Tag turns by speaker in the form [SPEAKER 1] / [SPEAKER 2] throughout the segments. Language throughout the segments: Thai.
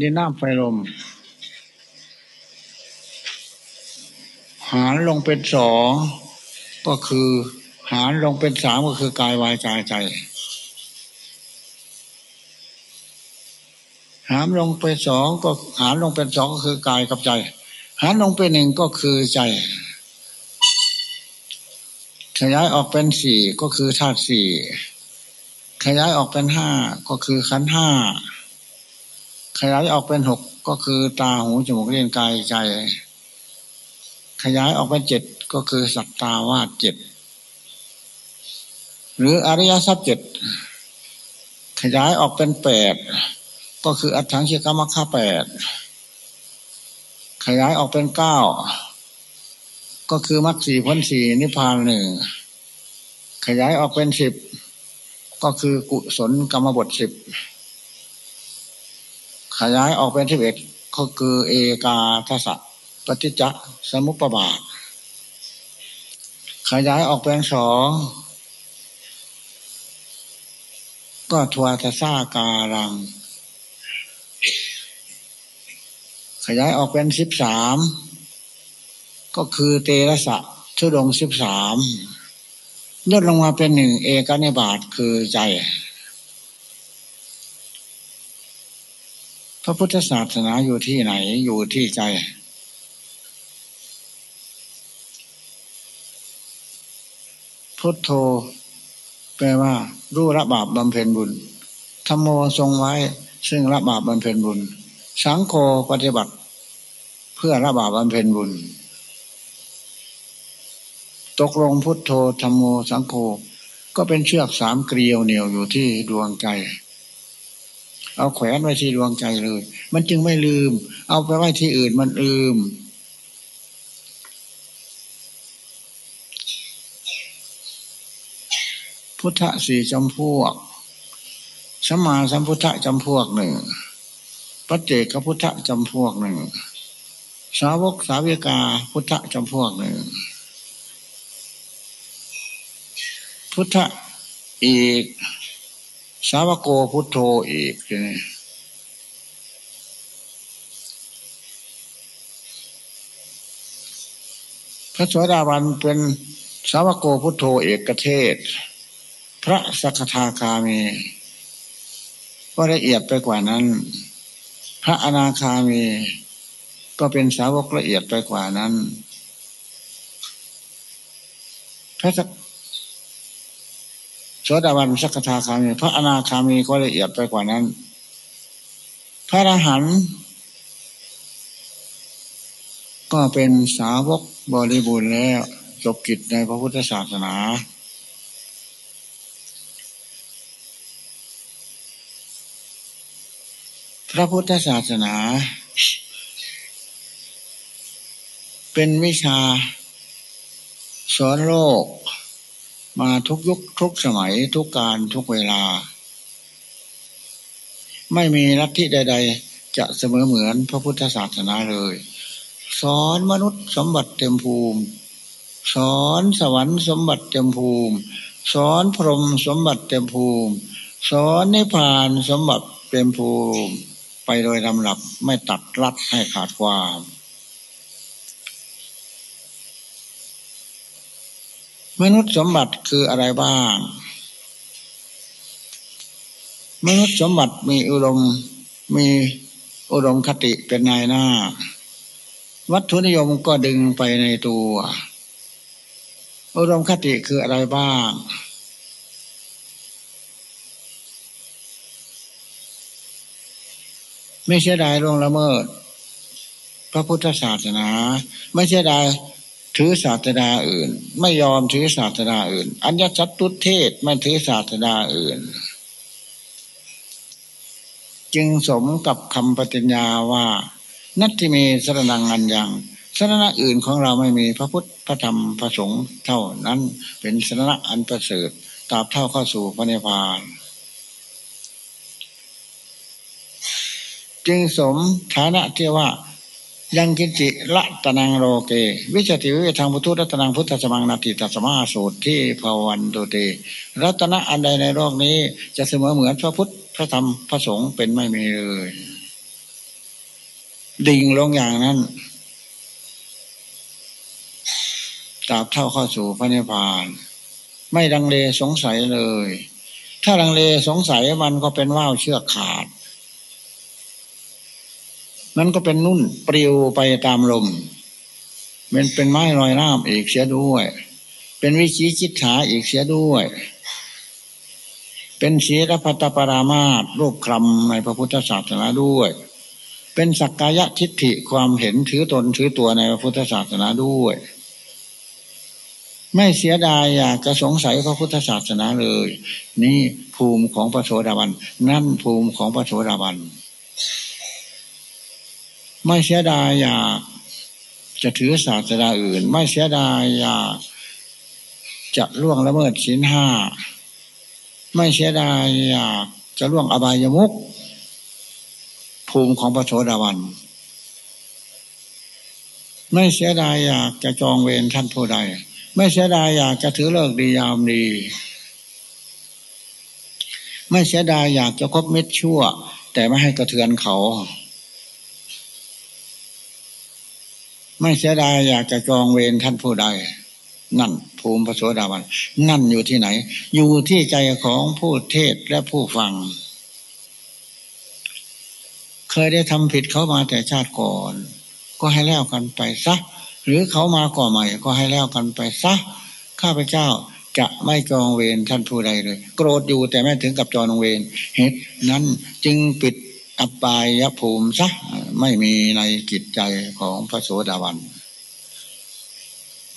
[SPEAKER 1] ดินน้ำไฟลม หารลงเป็นสองก็คือ หารลงเป็นสามก็คือกายวายใจใจ หารลงเป็นสองก็หารลงเป็นสองก็คือกายกับใจ หารลงเป็นหนึ่งก็คือใจขยายออกเป็นสี่ก็คือธาตุสี่ขยายออกเป็นห้าก็คือขันห้า ขยายออกเป็นหกก็คือตาหูจมูกเลี้ยงกายใจ ขยายออกเป็นเจ็ดก็คือสัตตาวาสเจ็ดหรืออริยสัจเจ็ดขยายออกเป็นแปดก็คืออัฏฐังชิกรรมค่าแปดขยายออกเป็นเก้าก็คือมรรคสี่พ้นสี่นิพพานหนึ่งขยายออกเป็นสิบก็คือกุศลกรรมบทสิบ ขยายออกเป็นสิบเอ็ดก็คือเอกาทัศปฏิจจสมุปบาท ขยายออกเป็นสองก็ทวทศาการัง ขยายออกเป็นสิบสามก็คือเตระสะทุดงสิบสามลดลงมาเป็นหนึ่งเอกนิบาตคือใจ พระพุทธศาสนาอยู่ที่ไหนอยู่ที่ใจ พุทโธ แปลว่า รู้ละบาปบำเพ็ญบุญธรรมโมทรงไว้ ซึ่งละบาปบำเพ็ญบุญ สังโฆปฏิบัติ เพื่อละบาปบำเพ็ญบุญ ตกลงพุทโธธรรมโมสังโฆก็เป็นเชือกสามเกลียวเหนียวอยู่ที่ดวงใจ เอาแขวนไว้ที่ดวงใจเลย มันจึงไม่ลืม เอาไปไว้ที่อื่นมันลืม พุทธสี่จำพวกสัมมาสัมพุทธจำพวกหนึ่งปัจเจกพุทธจำพวกหนึ่ง สาวกสาวิกาพุทธจำพวกหนึ่ง พุทธอีก สาวโกพุทโธอีกนี่พระสวสดาวันเป็นสาวโกพุทโธเอกเทศ พระสักทาคามีก็ละเอียดไปกว่านั้น พระอนาคามี ก็เป็นสาวกละเอียดไปกว่านั้น พระ โสดาบันสักทาคามีพระอนาคามีก็ละเอียดไปกว่านั้น พระอรหันต์ก็เป็นสาวกบริบูรณ์แล้วจบกิจในพระพุทธศาสนา พระพุทธศาสนา เป็นวิชาสอนโลก มาทุกยุคทุกสมัยทุกการทุกเวลา ไม่มีลัทธิใด ๆ จะเสมอเหมือนพระพุทธศาสนาเลย สอนมนุษย์สมบัติเต็มภูมิ สอนสวรรค์สมบัติเต็มภูมิ สอนพรหมสมบัติเต็มภูมิ สอนนิพพานสมบัติเต็มภูมิ ไปโดยลำดับไม่ตัดรัดให้ขาดความ มนุษย์สมบัติคืออะไรบ้าง มนุษย์สมบัติมีอุดมมีอุดมคติเป็นนายหน้า วัตถุนิยมก็ดึงไปในตัว อุดมคติคืออะไรบ้าง ไม่เสียดายล่วงละเมิด พระพุทธศาสนา ไม่เสียดาย ถือศาสดาอื่น ไม่ยอมถือศาสดาอื่น อัญญชัตตุเทศไม่ถือศาสดาอื่น จึงสมกับคำปฏิญญาว่า นัตถิเมสรนังอันยังสรณะอื่นของเราไม่มีพระพุทธพระธรรมพระสงฆ์เท่านั้นเป็นสรณะอันประเสริฐตราบเท่าเข้าสู่พระนิพพาน จึงสมฐานะที่ว่า ยังกินจิละตนังโลเก วิจติวิทางพุทธรัตนังพุทธสมังนาติตัสมาสูตรที่ภาวันโตเตรัตนะอันใดในโลกนี้ จะเสมอเหมือนพระพุทธพระธรรมพระสงฆ์เป็นไม่มีเลย ดิ่งลงอย่างนั้นตราบเท่าเข้าสู่พระนิพพาน ไม่ดังเลสงสัยเลย ถ้าดังเลสงสัยมันก็เป็นว่าวเชือกขาด มันก็เป็นนุ่นปลิวไปตามลมมันเป็นไม้ลอยน้ำอีกเสียด้วย เป็นวิชีจิตขาอีกเสียด้วย เป็นศีลพัตปรามาตรูปคลำในพระพุทธศาสนาด้วย เป็นสักกายทิฏฐิความเห็นถือตนถือตัวในพระพุทธศาสนาด้วย ไม่เสียดายอยากจะสงสัยพระพุทธศาสนาเลย นี่ภูมิของพระโสดาบัน นั่นภูมิของพระโสดาบัน ไม่เสียดายอยากจะถือศาสนาอื่น ไม่เสียดายอยากจะล่วงละเมิดศีลห้าไม่เสียดายอยากจะล่วงอบายมุกภูมิของพระโสดาบันไม่เสียดายอยากจะจองเวรท่านผู้ใด ไม่เสียดายอยากจะถือเลิกดียามดี ไม่เสียดายอยากจะคบเมิตรชั่ว แต่ไม่ให้กระเทือนเขา ไม่เสียดายอยากจะจองเวรท่านผู้ใด นั่นภูมิพระโสดาบันนั่นอยู่ที่ไหน อยู่ที่ใจของผู้เทศและผู้ฟัง เคยได้ทำผิดเขามาแต่ชาติก่อน ก็ให้แล้วกันไปซะหรือเขามาก่อใหม่ ก็ให้แล้วกันไปซะข้าพเจ้าจะไม่จองเวรท่านผู้ใดเลย โกรธอยู่แต่ไม่ถึงกับจองเวรเหตุนั้นจึงปิด อัปายภูมิซะไม่มีในจิตใจของพระโสดาบัน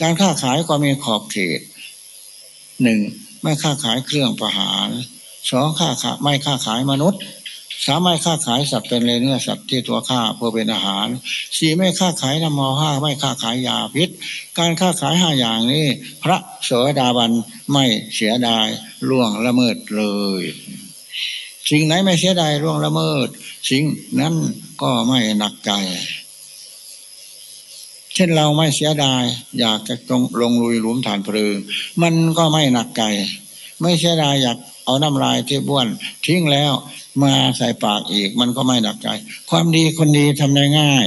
[SPEAKER 1] การค้าขายก็มีขอบเขตหนึ่งไม่ค้าขายเครื่องประหารสองค้าขายไม่ค้าขายมนุษย์สามไม่ค้าขายสัตว์เป็นเลยเนื้อสัตว์ที่ตัวฆ่าเพื่อเป็นอาหารสี่ไม่ค้าขายน้ำมอห้าไม่ค้าขายยาพิษ การค้าขายห้าอย่างนี้ พระโสดาบันไม่เสียดายล่วงละเมิดเลย สิ่งไหนไม่เสียดายร่วงละเมิด สิ่งนั้นก็ไม่หนักใจ เช่นเราไม่เสียดาย อยากจะตรงลงลุยหลุมฐานเพลิง มันก็ไม่หนักใจ ไม่เสียดายอยากเอาน้ำลายที่บ้วน ทิ้งแล้วมาใส่ปากอีก มันก็ไม่หนักใจ ความดีคนดีทำได้ง่าย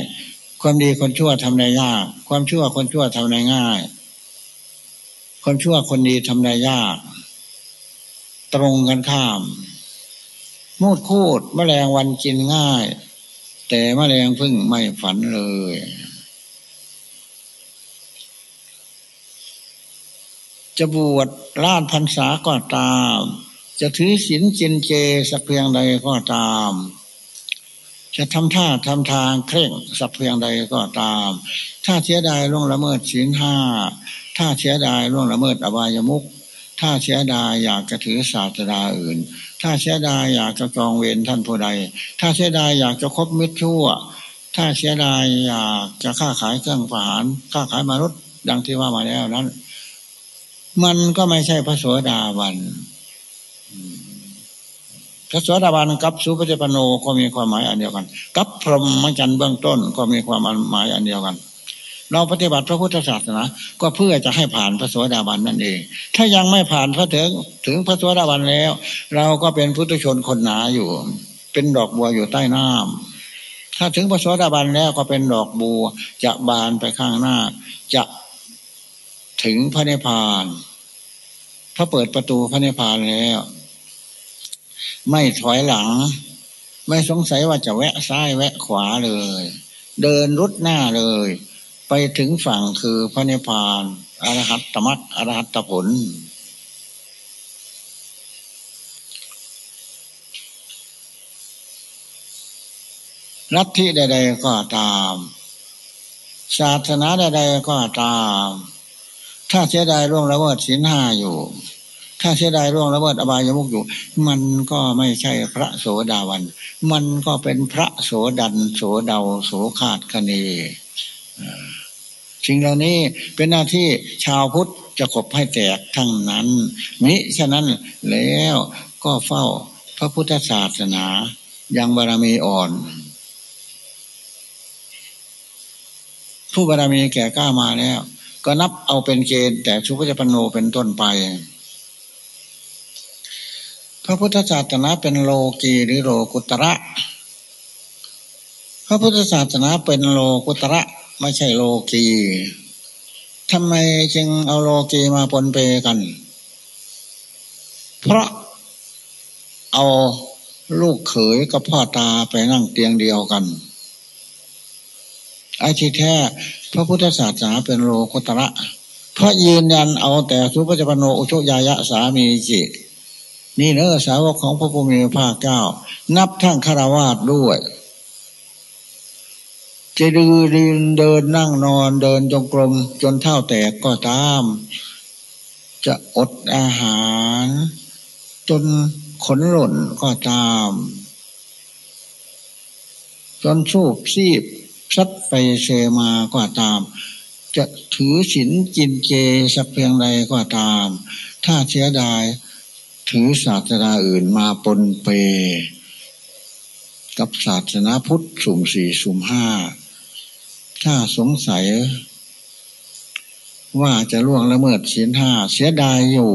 [SPEAKER 1] ความดีคนชั่วทำได้ยาก ความชั่วคนชั่วทำได้ง่าย ความชั่วคนดีทำได้ยาก ตรงกันข้าม มูดคูดมแมลงวันกินง่าย แต่มแมลงพึ่งไม่ฝันเลย จะบวชลานพรรษาก็ตาม จะถือศีลจินเจสักเพียงใดก็ตาม จะทำท่าทำทางเคร่งสักเพียงใดก็ตาม ถ้าเสียดายล่วงละเมิดศีลห้าถ้าเสียดายล่วงละเมิดอบายมุก ถ้าเสียดายอยากจะถือศาสดาอื่น ถ้าเสียดายอยากจะจองเวรท่านผู้ใด ถ้าเสียดายอยากจะคบมิตรชั่ว ถ้าเสียดายอยากจะค้าขายเครื่องผ่านค้าขายมนุษย์ดังที่ว่ามาแล้วนั้น มันก็ไม่ใช่พระโสดาบันพระโสดาบันกับสุปฏิปโนก็มีความหมายอันเดียวกัน กับพรหมจรรย์เบื้องต้นก็มีความหมายอันเดียวกัน เราปฏิบัติพระพุทธศาสนา ก็เพื่อจะให้ผ่านพระสวสดาบันนั่นเอง ถ้ายังไม่ผ่านพระถึงถึงพระสวสดาบันแล้ว เราก็เป็นพุทธชนคนหนาอยู่ เป็นดอกบัวอยู่ใต้น้ำถ้าถึงพระสวสดาบันแล้วก็เป็นดอกบัวจะบานไปข้างหน้า จะถึงพระนิพพาน ถ้าเปิดประตูพระนิพพานแล้ว ไม่ถอยหลัง ไม่สงสัยว่าจะแวะซ้ายแวะขวาเลย เดินรุดหน้าเลย ไปถึงฝั่งคือพระนิพพานอรหัตตมัตอรหัตตผล ลัทธิใด ๆ ก็ตาม ศาสนาใด ๆ ก็ตาม ถ้าเสียดายร่วงละเมิดศีลห้าอยู่ ถ้าเสียดายร่วงละเมิดอบายมุกอยู่ มันก็ไม่ใช่พระโสดาวัน มันก็เป็นพระโสดันโสดาโสขาดคะเน สิ่งเหล่านี้เป็นหน้าที่ชาวพุทธจะขบให้แตกทั้งนั้น มิฉะนั้นแล้วก็เฝ้าพระพุทธศาสนายังบารมีอ่อน ผู้บารมีแก่กล้ามาแล้ว ก็นับเอาเป็นเกณฑ์แต่ชุพจปโนเป็นต้นไป พระพุทธศาสนาเป็นโลกีหรือโลกุตระ พระพุทธศาสนาเป็นโลกุตระ ไม่ใช่โลกีทำไมจึงเอาโลกีมาปนเปกัน เพราะเอาลูกเขยกับพ่อตาไปนั่งเตียงเดียวกันไอ้ที่แท้พระพุทธศาสนาเป็นโลกุตระเพราะยืนยันเอาแต่สุปฏิปโนอุชยายะสามีจินี่เนอสาวกของพระพุทธมีภาคเจ้า นับทั้งคารวาสด้วย จะดือดินเดินนั่งนอนเดินจงกรมจนเท่าแตกก็ตาม จะอดอาหาร จนขนหล่นก็ตาม จนสูบซีบซัดไปเชมาก็ตาม จะถือศีลกินเจสักเพียงใดก็ตาม ถ้าเสียดายถือศาสนาอื่นมาปนเป กับศาสนาพุทธสุ่มสี่สุ่มห้า ถ้าสงสัย ว่าจะล่วงละเมิดศีลห้าเสียดายอยู่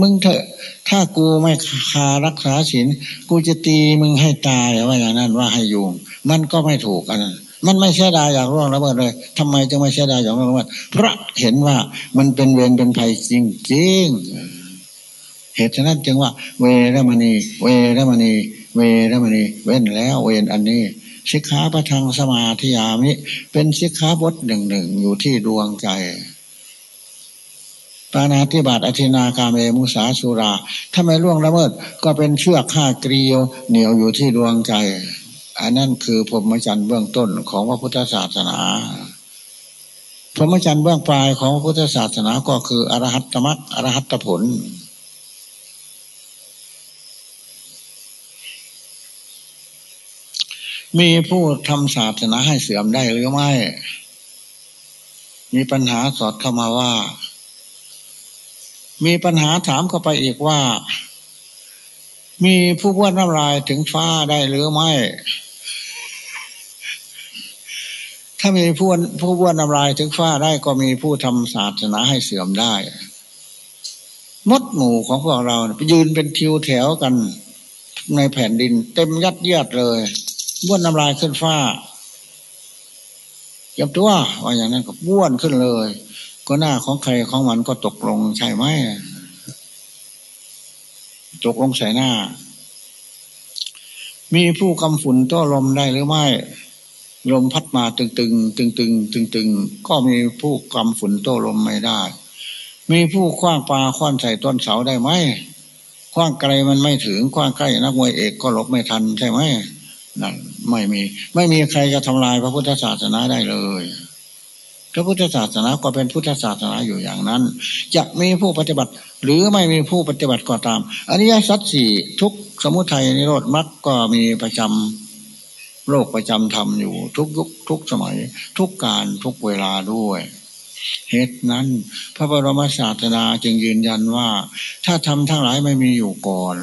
[SPEAKER 1] มึงเถอะ ถ้ากูไม่คารักษาศีลกูจะตีมึงให้ตายว่าอย่างนั้นว่าให้ยุงมันก็ไม่ถูกอันนั้นมันไม่เสียดายอยากล่วงละเมิดเลยทำไมจึงไม่เสียดายอยากล่วงละเมิดเพราะเห็นว่ามันเป็นเวรเป็นภัยจริงๆเหตุฉะนั้นจึงว่า เวรมณี เวรมณี เวรมณี เว้นแล้ว เวรอันนี้ สิกขาประทังสมาธิยามิ เป็นสิกขาบทหนึ่งหนึ่งอยู่ที่ดวงใจปานาธิบาตอธินาคาเมมุสาสุรา ถ้าไม่ล่วงละเมิด ก็เป็นเชือกฆ่าเกลียวเหนียวอยู่ที่ดวงใจ อันนั้นคือพรหมจรรย์เบื้องต้นของพระพุทธศาสนา พรหมจรรย์เบื้องปลายของพระพุทธศาสนาก็คืออรหัตตมรรคอรหัตผล มีผู้ทำศาสนาให้เสื่อมได้หรือไม่ มีปัญหาสอดเข้ามาว่า มีปัญหาถามเข้าไปอีกว่า มีผู้พ้วนน้ำลายถึงฟ้าได้หรือไม่ ถ้ามีผู้ผู้พ้วนน้ำลายถึงฟ้าได้ก็มีผู้ทำศาสนาให้เสื่อมได้มดหมู่ของพวกเราไปยืนเป็นทิวแถวกันในแผ่นดิน เต็มยัดเยียดเลย บ้วนน้ำลายขึ้นฟ้ายียบตัวว่าอย่างนั้นก็บ้วนขึ้นเลย ก็หน้าของใครของมันก็ตกลงใช่ไหมตกลงใส่หน้า มีผู้กำฝุ่นต้อลมได้หรือไม่ ลมพัดมาตึงตึงตึงตึงตึงตึงก็มีผู้กำฝุ่นโต้ลมไม่ได้ มีผู้คว้างปลาคว้านใส่ต้นเสาได้ไหมคว้างไกลมันไม่ถึงคว้างใกล้นักมวยเอกก็หลบไม่ทันใช่ไหมนั่น ไม่มี ไม่มีใครจะทำลายพระพุทธศาสนาได้เลย พระพุทธศาสนาก็เป็นพุทธศาสนาอยู่อย่างนั้น จะมีผู้ปฏิบัติ หรือไม่มีผู้ปฏิบัติก็ตามอันนี้สัตสี่ทุกสมุทัยนิโรธมรรคก็มีประจำโลกประจำธรรมอยู่ ทุกยุคทุกสมัย ทุกการทุกเวลาด้วย เหตุนั้น พระบรมศาสดาจึงยืนยันว่า ถ้าทำทั้งหลายไม่มีอยู่ก่อน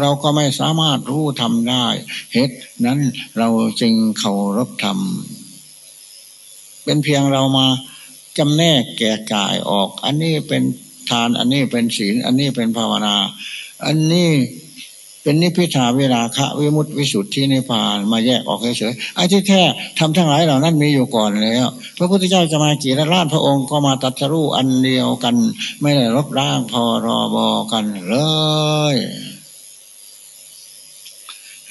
[SPEAKER 1] เราก็ไม่สามารถรู้ทำได้ เหตุนั้นเราจึงเคารพธรรม เป็นเพียงเรามาจำแนกแก่กายออก อันนี้เป็นทานอันนี้เป็นศีล อันนี้เป็นภาวนา อันนี้ เป็นนิพพิทาเวลาคะวิมุตติวิสุทธินิพาน มาแยกออกเฉยๆไอ้ที่แท้ทำทั้งหลายเหล่านั้นมีอยู่ก่อนแล้ว พระพุทธเจ้าจะมากี่ล้านพระองค์ก็มาตัดสรู้อันเดียวกัน ไม่ได้รบร่างพอรอบอกันเลย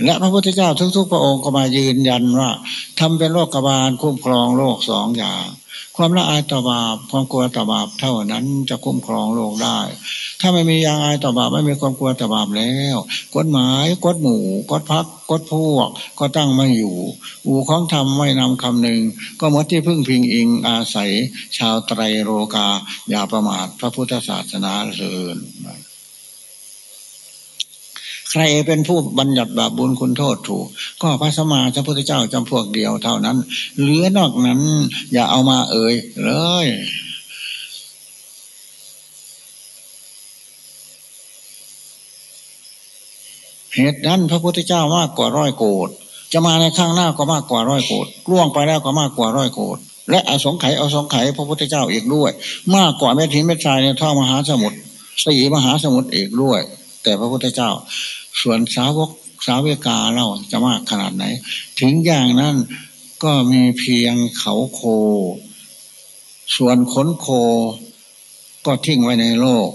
[SPEAKER 1] และพระพุทธเจ้าทุกๆ พระองค์ก็มายืนยันว่าทำเป็นโลกบาลคุ้มครองโลกสองอย่าง ความละอายต่อบาปความกลัวต่อบาปเท่านั้นจะคุ้มครองโลกได้ ถ้าไม่มียางอายต่อบาปไม่มีความกลัวต่อบาปแล้วกฎหมายกฎหมู่กฎพักกฎพวก ก็ตั้งไม่อยู่ อู่ของธรรมไม่นำคำหนึ่ง ก็หมดที่พึ่งพิงอิงอาศัย ชาวไตรโลกา อย่าประมาทพระพุทธศาสนาเลิน ใครเป็นผู้บัญญัติบาปบุญคุณโทษถูก ก็พระสมมาพระพุทธเจ้าจำพวกเดียวเท่านั้น เหลือนอกนั้น อย่าเอามาเอ่ยเลยเหตุนั้นพระพุทธเจ้ามากกว่าร้อยโกดจะมาในข้างหน้าก็มากกว่าร้อยโกดล่วงไปแล้วก็มากกว่าร้อยโกดและอสงไขยอสงไขยพระพุทธเจ้าอีกด้วย มากกว่าเม็ดหินเม็ดทรายในท่อมหาสมุทรสี่มหาสมุทรอีกด้วย แต่พระพุทธเจ้า ส่วนสาวกสาวิกาเราจะมากขนาดไหน ถึงอย่างนั้นก็มีเพียงเขาโค ส่วนขนโคก็ทิ้งไว้ในโลก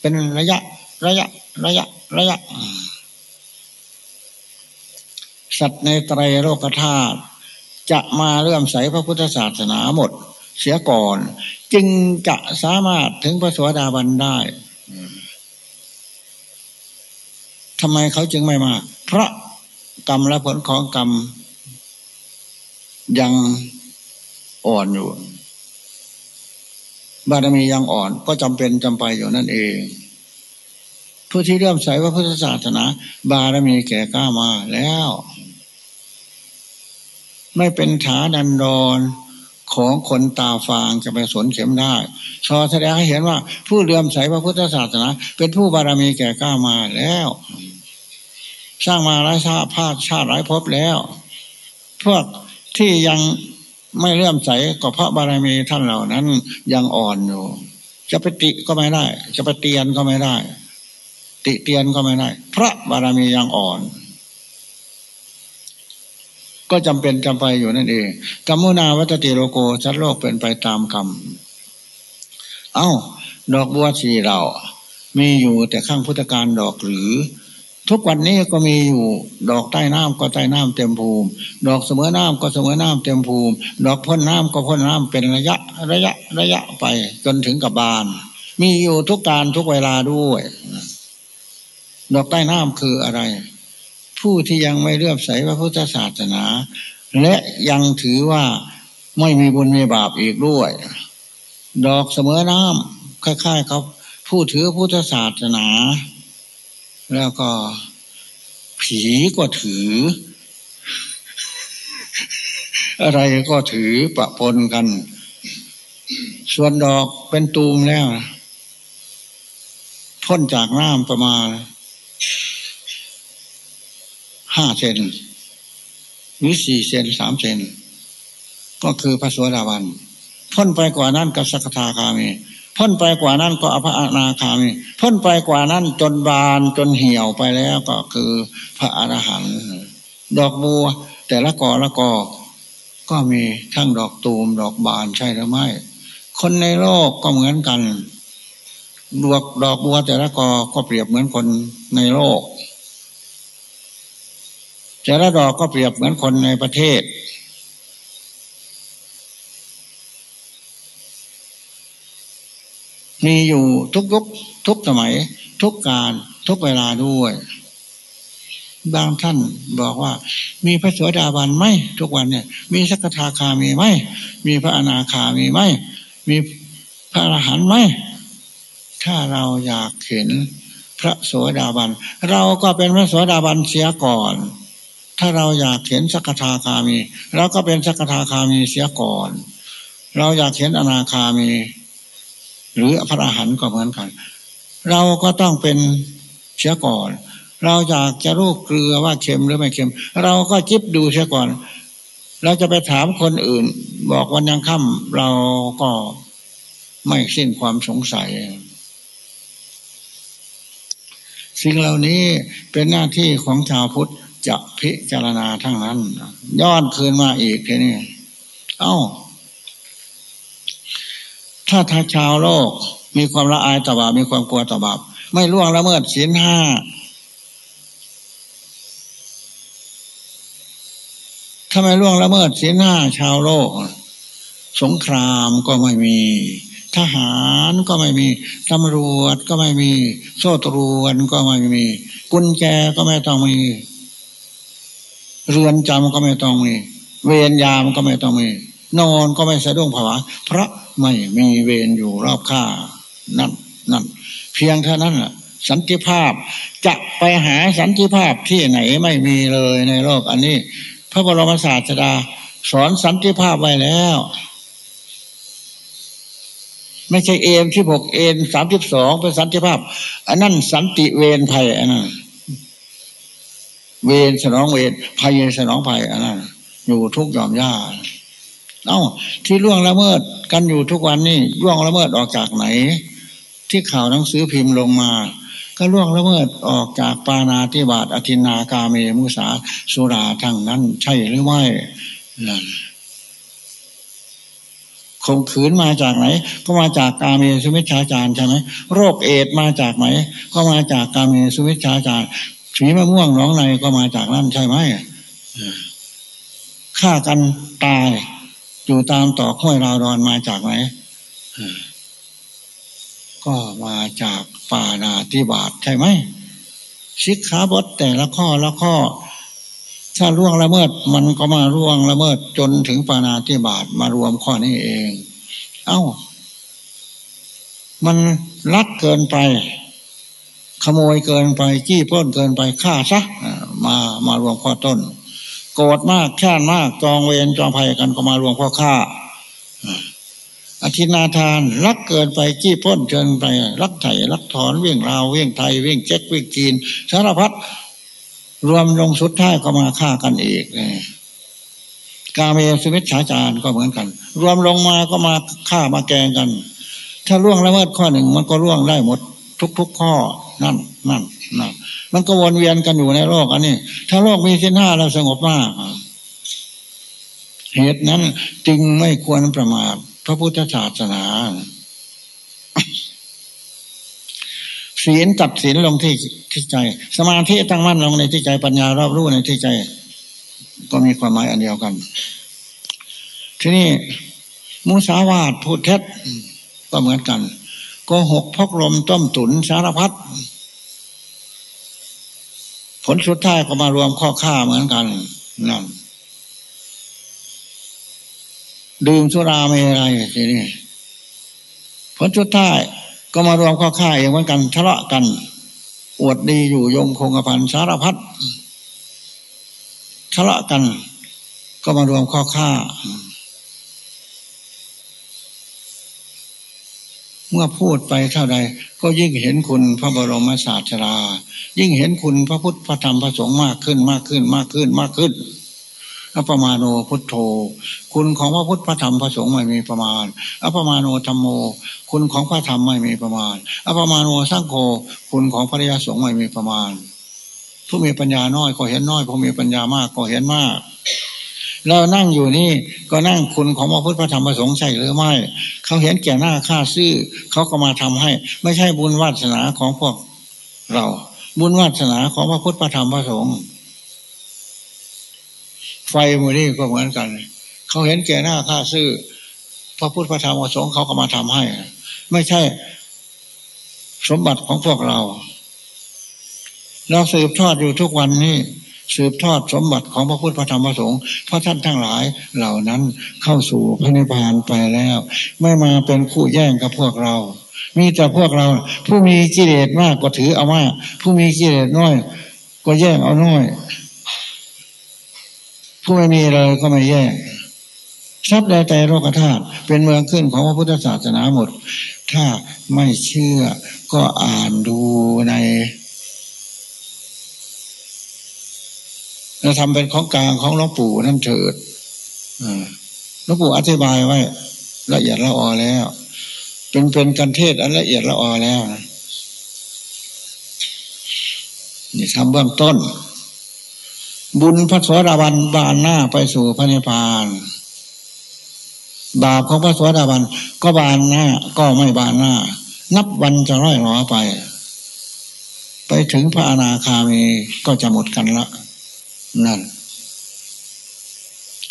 [SPEAKER 1] เป็นระยะ ระยะ ระยะ ระยะ สัตว์ในไตรโลกธาตุจะมาเลื่อมใสพระพุทธศาสนาหมด เสียก่อน จึงจะสามารถถึงพระสวสดาบันได้ ทำไมเขาจึงไม่มา เพราะกรรมและผลของกรรมยังอ่อนอยู่ บารมียังอ่อนก็จำเป็นจำไปอยู่นั่นเอง ผู้ที่เริ่มใส่ว่าพุทธศาสนา บารมีแก่กล้ามาแล้ว ไม่เป็นฐานันดร ของคนตาฟางจะไปสนเข็มได้ชอแสดงให้เห็นว่า ผู้เลื่อมใสพระพุทธศาสนา เป็นผู้บารมีแก่กล้ามาแล้ว สร้างมาหลายชาติภาคชาติหลายภพแล้ว พวกที่ยังไม่เลื่อมใสก็เพราะบารมีท่านเหล่านั้นยังอ่อนอยู่ จะไปติก็ไม่ได้ จะไปเตียนก็ไม่ได้ ติเตียนก็ไม่ได้ พระบารมียังอ่อน ก็จำเป็นจำไปอยู่นั่นเองกรรมุนาวัตติโลโกชัดโลกเป็นไปตามกรรม เอา้า ดอกบัวสีเรา มีอยู่แต่ข้างพุทธการดอกหรือ ทุกวันนี้ก็มีอยู่ ดอกใต้น้ำก็ใต้น้ำเต็มภูมิ ดอกเสมอน้ำก็เสมอน้ำเต็มภูมิ ดอกพ่นน้ำก็พ่นน้ำเป็นระยะระยะระยะไปจนถึงกับบาน มีอยู่ทุกการทุกเวลาด้วย ดอกใต้น้ำคืออะไร ผู้ที่ยังไม่เลื่อมใสพระพุทธศาสนา และยังถือว่าไม่มีบุญมีบาปอีกด้วย ดอกเสมอน้ำคล้ายๆเขาผู้ถือพุทธศาสนา แล้วก็ผีก็ถือ อะไรก็ถือปะปนกัน ส่วนดอกเป็นตูมแล้ว พ้นจากน้ำประมาณ ห้าเซนหรือสี่เซนสามเซนก็คือพระสวสดาวันพ้นไปกว่านั้นกับสักทาคามีพ้นไปกว่านั้นก็อภอนาคามีพ้นไปกว่านั้นจนบานจนเหี่ยวไปแล้วก็คือพระอรหันต์ดอกบัว แต่ละกอละกอก็มีทั้งดอกตูมดอกบานใช่หรือไม่ คนในโลกก็เหมือนกันดอกดอกบัวแต่ละกอก็เปรียบเหมือนคนในโลก แต่ละดอกก็เปรียบเหมือนคนในประเทศ มีอยู่ทุกยุคทุกสมัย ทุกการทุกเวลาด้วย บางท่านบอกว่า มีพระสวสดาบันไหมทุกวันเนี่ย มีสักทาคามีไหมมีพระอนาคามีไหมมีพระอรหันต์ไหมถ้าเราอยากเห็นพระโสดาบัน เราก็เป็นพระโสดาบันเสียก่อน ถ้าเราอยากเห็นสักทาคามีเราก็เป็นสักทาคามีเสียก่อน เราอยากเห็นอนาคามี หรือพระอรหันต์ก็เหมือนกัน เราก็ต้องเป็นเสียก่อน เราอยากจะรู้เกลือว่าเค็มหรือไม่เค็ม เราก็จิบดูเสียก่อน เราจะไปถามคนอื่น บอกวันยังค่ำเราก็ไม่สิ้นความสงสัยสิ่งเหล่านี้เป็นหน้าที่ของชาวพุทธ จะพิจารณาทั้งนั้นย้อนคืนมาอีกทีนี้เอา้า ถ้าท้าชาวโลก มีความละอายต่อบาปมีความกลัวต่อบาปไม่ล่วงละเมิดศีลห้าถ้าไม่ล่วงละเมิดศีลห้าชาวโลก สงครามก็ไม่มี ทหารก็ไม่มีตำรวจก็ไม่มี โซ่ตรวนก็ไม่มี กุญแจก็ไม่ต้องมี เรือนจำก็ไม่ต้องมี เวรยามก็ไม่ต้องมี นอนก็ไม่สะดุ้งผวา เพราะไม่มีเวรอยู่รอบข้านั่นนั่นเพียงเท่านั้นแหละสันติภาพจะไปหาสันติภาพที่ไหนไม่มีเลยในโลกอันนี้ พระบรมศาสดาสอนสันติภาพไว้แล้ว ไม่ใช่เอ็มที่หกเอ็นสามสิบสองเป็นสันติภาพ อันนั้นสันติเวรภัยอันนั้น เวรสนองเวรภัยสนองภัยอันนั้นอยู่ทุกยอมย่าเอ้า ที่ล่วงละเมิดกันอยู่ทุกวันนี่ล่วงละเมิดออกจากไหน ที่ข่าวหนังสือพิมพ์ลงมา ก็ล่วงละเมิดออกจากปานาติบาตอธินากาเมมุสาสุราทั้งนั้น ใช่หรือไม่นั่นข่มขืนมาจากไหน ก็มาจากกาเมสุมิชฌาจารใช่ไหมโรคเอดมาจากไหน ก็มาจากกาเมสุมิชฌาจาร ผีมะม่วงน้องในก็มาจากนั่นใช่ไหมฆ่ากันตาย อยู่ตามต่อข้อยราวดอนมาจากไหนก็มาจากปานาติบาตใช่ไหมชิกขาบดแต่ละข้อละข้อ ถ้าล่วงละเมิดมันก็มาล่วงละเมิดจนถึงปานาติบาตมารวมข้อนี้เอง เอา้า มันลักเกินไป ขโมยเกินไปจี้ปล้นเกินไปฆ่าซะมามารวมข้อต้น โกรธมากแค้นมากจองเวรจองภัยกันก็มารวมข้อฆ่าอธินาทานรักเกินไปจี้พ้นเกินไปรักไถ่รักถอนเวี่ยงราวเวี่ยงไทยเวี่ยงเจ๊กเวี่ยงจีนสารพัดรวมลงสุดท้ายก็มาฆ่ากันอีกกาเมสุมิจฉาจารก็เหมือนกัน รวมลงมาก็มาฆ่ามาแกงกัน ถ้าล่วงละเมิดข้อหนึ่งมันก็ล่วงได้หมดทุก ๆ ข้อ นั่นนั่นนั่นมันก็วนเวียนกันอยู่ในโลกอันนี้ ถ้าโลกมีศีลห้าแล้วสงบมากเหตุนั้นจึงไม่ควรประมาทพระพุทธศาสนาศีลตัดศีลลงที่ที่ใจ สมาธิตั้งมั่นลงในที่ใจปัญญารอบรู้ในที่ใจ ก็มีความหมายอันเดียวกัน ทีนี้มุสาวาทพูดเท็จก็เหมือนกัน ก็หกพกลมต้มตุนสารพัด ผลสุดท้ายก็มารวมข้อค่าเหมือนกันนั่นดื่มสุราไม่อะไรทีนี้ผลสุดท้ายก็มารวมข้อข่าอย่างเหมือนกันทะเลาะกันอวดดีอยู่ยงคงกระพันสารพัดทะเลาะกัน ก็มารวมข้อข่า เมื่อพูดไปเท่าใด ก็ยิ่งเห็นคุณพระบรมศาสดายิ่งเห็นคุณพระพุทธพระธรรมพระสงฆ์มากขึ้นมากขึ้นมากขึ้นมากขึ้นอัปมาโนพุทโธ คุณของพระพุทธพระธรรมพระสงฆ์ไม่มีประมาณอัปมาโนธรรมโม คุณของพระธรรมไม่มีประมาณอัปมาโนสร้างโคคุณของพระยาสงฆ์ไม่มีประมาณ ผู้มีปัญญาน้อยก็เห็นน้อยผู้มีปัญญามากก็เห็นมาก เรานั่งอยู่นี่ก็นั่งคุณของพระพุทธพระธรรมพระสงฆ์ใช่หรือไม่ เขาเห็นแก่หน้าค่าซื่อเขาก็มาทำให้ ไม่ใช่บุญวาสนาของพวกเรา บุญวาสนาของพระพุทธพระธรรมพระสงฆ์ไฟมือนี่ก็เหมือนกัน เขาเห็นแก่หน้าค่าซื้อพระพุทธพระธรรมพระสงฆ์เขาก็มาทำให้ ไม่ใช่สมบัติของพวกเรา เราสืบทอดอยู่ทุกวันนี้ สืบทอดสมบัติของพระพุทธพระธรรมพระสงฆ์เพราะท่านทั้งหลายเหล่านั้นเข้าสู่พระนิพพานไปแล้ว ไม่มาเป็นคู่แย่งกับพวกเรา มีแต่พวกเรา ผู้มีกิเลสมากก็ถือเอามาก ผู้มีกิเลสน้อย ก็แย่งเอาน้อย ผู้ไม่มีเลยก็ไม่แย่งทรัพย์ใดแต่โลกธาตุเป็นเมืองขึ้นของพระพุทธศาสนาหมด ถ้าไม่เชื่อก็อ่านดูใน เราทำเป็นของกลางของหลวงปู่นั่นเถิดหลวงปู่อธิบายไว้ละเอียดละออแล้ว เป็นเป็นกันเทศอันละเอียดละออแล้วนี่ทำเบื้องต้น บุญพระสวสดาบันบานหน้าไปสู่พระนิพพานบาปของพระสวสดาบันก็บานหน้า ก็ไม่บานหน้า นับวันจะร้อยหรอไป ไปถึงพระอนาคามีก็จะหมดกันละ นั่น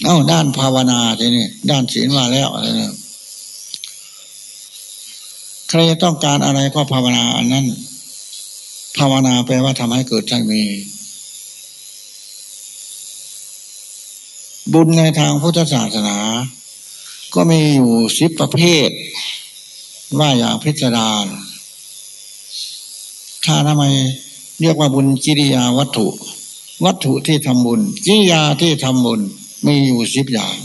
[SPEAKER 1] เอ้าด้านภาวนาทีนี้ด้านศีลมาแล้วอะไรเนี่ยใครต้องการอะไรก็ภาวนาอันนั้น ภาวนาแปลว่าทำให้เกิดใจมี บุญในทางพุทธศาสนา ก็มีอยู่สิบประเภท ว่าอย่างพิจารณาถ้าทำไมเรียกว่าบุญกิริยาวัตถุ วัตถุที่ทำบุญกิยาที่ทำบุญมีอยู่สิบอย่าง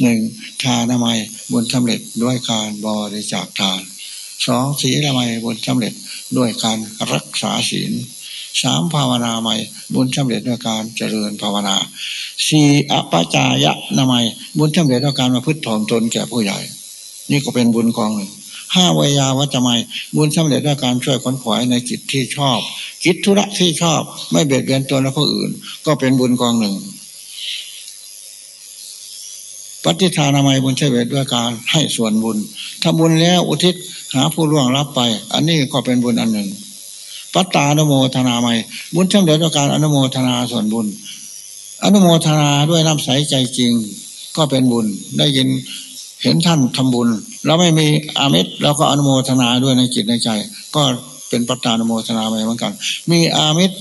[SPEAKER 1] หนึ่งทานทำไมบุญสำเร็จด้วยการบริจาคทานสองศีลทำไมบุญสำเร็จด้วยการรักษาศีลสามภาวนาใหม่บุญสำเร็จด้วยการเจริญภาวนาสี่อปจายะนามัยบุญสำเร็จด้วยการมาพึ่งถ่อมตนแก่ผู้ใหญ่ นี่ก็เป็นบุญกองหนึ่ง ห้าวยาวัจไมบุญสำเร็จด้วยการช่วยขนขวายในจิตที่ชอบคิดธุระที่ชอบ ไม่เบียดเบียนตัวและผู้อื่น ก็เป็นบุญกองหนึ่งปฏิทานามัยบุญใช้เวทด้วยการให้ส่วนบุญทำบุญแล้วอุทิศหาผู้ล่วงรับไป อันนี้ก็เป็นบุญอันหนึ่งปัตตานุโมทนาไม่บุญช่างเดือด้วยการอนุโมทนาส่วนบุญ อนุโมทนาด้วยน้ำใสใจจริง ก็เป็นบุญได้ยิน เห็นท่านทำบุญเราไม่มีอามิตรเราก็อนุโมทนาด้วยในจิตในใจ ก็เป็นปัตตานุโมทนาไปเหมือนกัน มีอามิตร